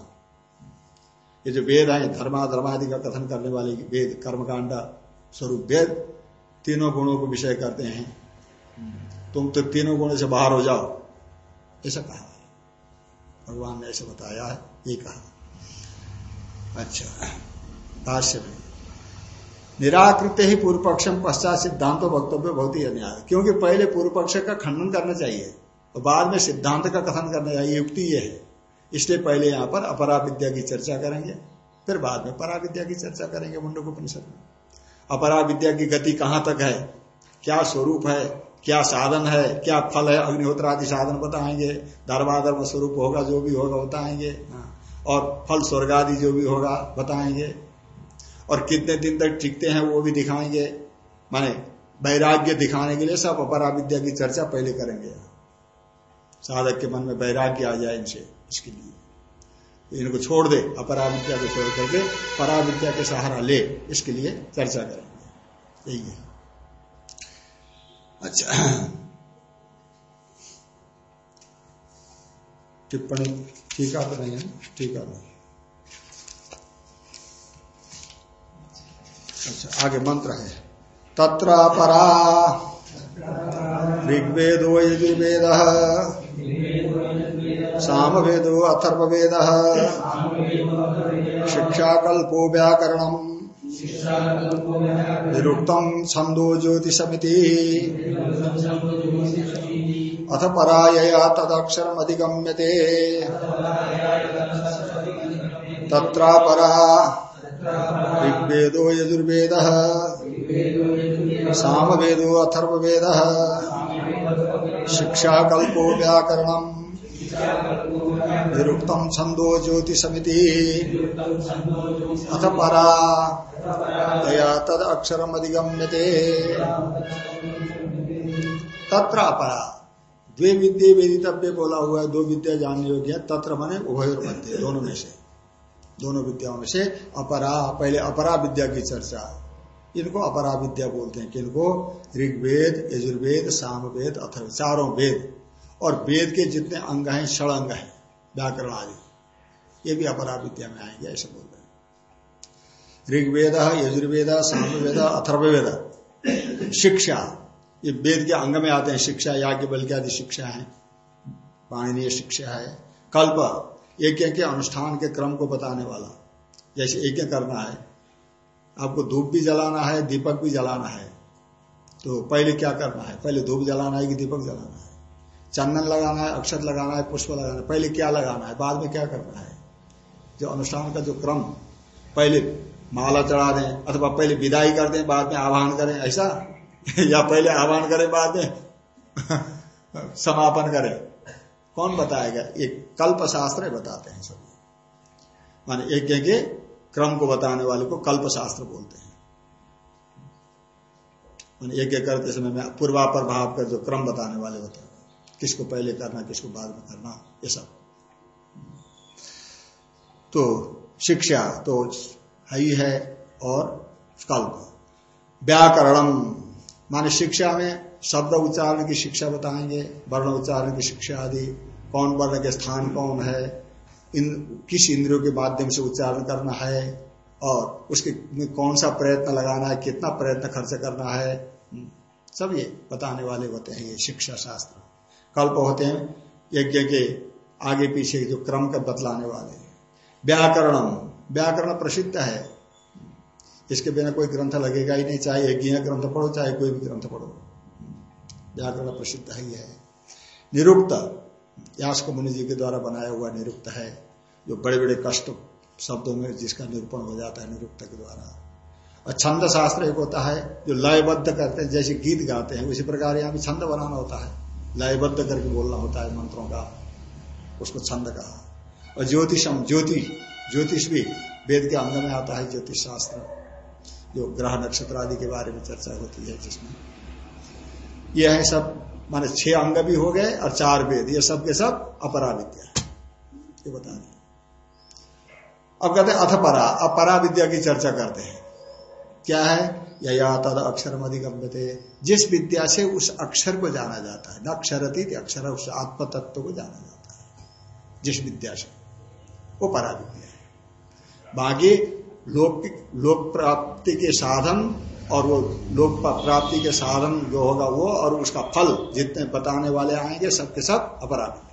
ये जो वेद है, धर्मा, धर्मादि का कथन करने वाले वेद, कर्मकांड, स्वरूप वेद, तीनों गुणों को विषय करते हैं। तुम तो तीनों गुणों से बाहर हो जाओ। ऐसा कहा भगवान ने ऐसे बताया है, ये कहा अच्छा भाष्य में। निराकृत ही पूर्व पक्ष में पश्चात सिद्धांत वक्तव्य बहुत ही अन्याय क्योंकि पहले पूर्व पक्ष का खंडन करना चाहिए, और बाद में सिद्धांत का कथन करना चाहिए, युक्ति ये है। इसलिए पहले यहाँ पर अपरा विद्या की चर्चा करेंगे, फिर बाद में परा विद्या की चर्चा करेंगे मुंडक उपनिषद में। अपरा विद्या की गति कहाँ तक है? क्या स्वरूप है? क्या साधन है? क्या फल है? अग्निहोत्र आदि साधन बताएँगे। धर्माधर्म स्वरूप होगा, जो भी होगा बताएँगे। और फल स्वर्ग आदि जो भी होगा बताएँगे। और कितने दिन तक टिकते हैं वो भी दिखाएँगे। माने वैराग्य दिखाने के लिए सब अपरा विद्या की चर्चा पहले करेंगे। साधक के मन में वैराग्य आ जाए इनसे। इसके लिए। इनको छोड़ दे अपरा विद्या को छोड़ करके परा विद्या के सहारा ले, इसके लिए चर्चा करेंगे। यही है। अच्छा। टिप्पणी ठीक तो नहीं है? ठीक नहीं अच्छा आगे मंत्र है। तत्र परा ऋग्वेदो यजुर्वेद। सामवेदो अथर्वेद शिक्षाकल्पो व्याकरण निरुक्तम छंदो ज्योतिषमिति। अथ परायया तदक्षरम अधिगम्यते तत्रा परा ऋग्वेदो यजुर्वेद। सामवेदो अथर्वेद शिक्षाकल्पो व्याकरण निरुक्तम छंदो ज्योतिषमिति। अथ परा। दया तद अक्षरम अधिगम्यते तत्र अपरा। द्वे विद्या वेदितव्य बोला हुआ है दो विद्या जानने योग्य तत्र मने उभय मध्य दोनों में से। दोनों विद्याओं में से अपरा। पहले अपरा विद्या की चर्चा। इनको अपरा विद्या बोलते हैं किनको ऋग्वेद यजुर्वेद सामवेद अथर्व चारों वेद। और वेद के जितने अंग हैं षण अंग हैं, व्याकरण आदि। ये भी अपरा विद्या में आएँगे, ऐसे बोल रहे ऋग्वेद, यजुर्वेद, सामवेद, अथर्ववेद, शिक्षा। ये वेद के अंग में आते हैं, शिक्षा, याज्ञ बल के आदि शिक्षा है। पाणनीय शिक्षा है। कल्प, एक के अनुष्ठान के क्रम को बताने वाला। जैसे एक करना है। आपको धूप भी जलाना है, दीपक भी जलाना है। तो पहले क्या करना है? पहले धूप जलाना है कि दीपक जलाना है? चंदन लगाना है, अक्षत लगाना है, पुष्प लगाना है, पहले क्या लगाना है? बाद में क्या करना है? जो अनुष्ठान का जो क्रम, पहले माला चढ़ा दें, अथवा पहले विदाई कर दें, बाद में आह्वान करें, ऐसा? या पहले आह्वान करें, बाद में? समापन करें। कौन बताएगा? ये कल्प शास्त्र बताते हैं सभी माने एक के क्रम को बताने वाले को कल्प शास्त्र बोलते हैं। माने एक करते समय में पूर्वापर भाव का जो क्रम बताने वाले होते हैं। किसको पहले करना, किसको बाद में करना, ये सब। तो शिक्षा तो है ही है और कल्प व्याकरणम, माने शिक्षा में शब्द उच्चारण की शिक्षा बताएँगे, वर्ण उच्चारण की शिक्षा आदि, कौन वर्ण के स्थान कौन है, इन, किस इंद्रियों के माध्यम से उच्चारण करना है, और उसके में कौन सा प्रयत्न लगाना है, कितना प्रयत्न खर्च करना है, सब ये बताने वाले होते हैं ये शिक्षा शास्त्र। कल्प होते हैं, यज्ञ के आगे पीछे जो क्रम का बतलाने वाले व्याकरणम, व्याकरण प्रसिद्ध है। इसके बिना कोई ग्रंथ लगेगा ही नहीं, चाहे यज्ञ ग्रंथ पढ़ो, चाहे कोई भी ग्रंथ पढ़ो। व्याकरण प्रसिद्ध है है। निरुक्त यास्क मुनि जी के द्वारा बनाया हुआ निरुक्त है, जो बड़े बड़े कष्ट शब्दों में जिसका निरूपण हो जाता है निरुक्त के द्वारा। और छंद शास्त्र एक होता है, जो लयबद्ध करते हैं, जैसे गीत गाते हैं, उसी प्रकार यहाँ भी छंद बनाना होता है। लयबद्ध करके बोलना होता है मंत्रों का, उसको छंद कहा। और ज्योतिषम, ज्योति, ज्योतिष भी वेद के अंग में आता है, ज्योतिष शास्त्र, जो ग्रह नक्षत्र आदि के बारे में चर्चा होती है जिसमें। यह है सब, माने छह अंग भी हो गए और चार वेद, ये सब के सब अपरा विद्या ये बता दें अब कहते हैं अथपरा अपरा विद्या की चर्चा करते हैं। क्या है? या तद अक्षर अधिगम्यते जिस विद्या से उस अक्षर को जाना जाता है, न अक्षरती अक्षर, उस आत्म तत्व को जाना जाता है। जिस विद्या से। वो परा विद्या है। बाकी लोक लोक प्राप्ति के साधन और वो लोक प्राप्ति के साधन जो होगा वो और उसका फल जितने बताने वाले आएँगे, सबके सब अपरा विद्या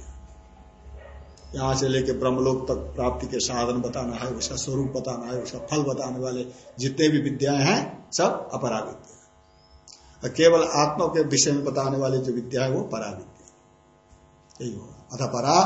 यहाँ से लेके ब्रह्मलोक तक प्राप्ति के साधन बताना है, उसका स्वरूप बताना है, उसका फल बताने वाले जितने भी विद्याएँ हैं, सब अपरा विद्या केवल आत्मा के विषय में बताने वाले जो विद्या है, वो परा विद्या यही होगा। अथा परा,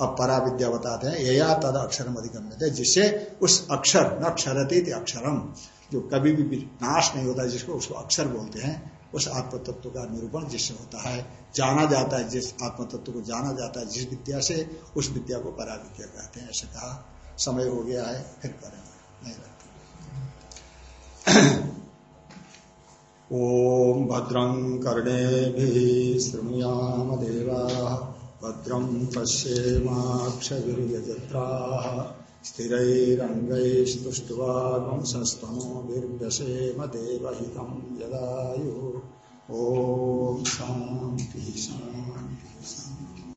अब परा विद्या बताते हैं। यया तद अक्षरम अधिगम्य जिससे उस अक्षर न अक्षरती अक्षरम, जो कभी भी नाश नहीं होता, जिसको उसको अक्षर बोलते हैं उस आत्म तत्व का निरूपण जिससे होता है, जाना जाता है, जिस आत्म तत्व को जाना जाता है, जिस विद्या से उस विद्या को परा विद्या कहते हैं, ऐसे कहा, समय हो गया है, फिर करेंगे। नहीं रहते ओम भद्रं कर्णे भी श्रृणुयाम देवा, भद्रं पश्येमाक्षजत्रा स्थिरैरङ्गैस्तुष्ट्वागुंसस्तनोभिर्व्यसेम देवहितं यदायु ॐ शान्तिः।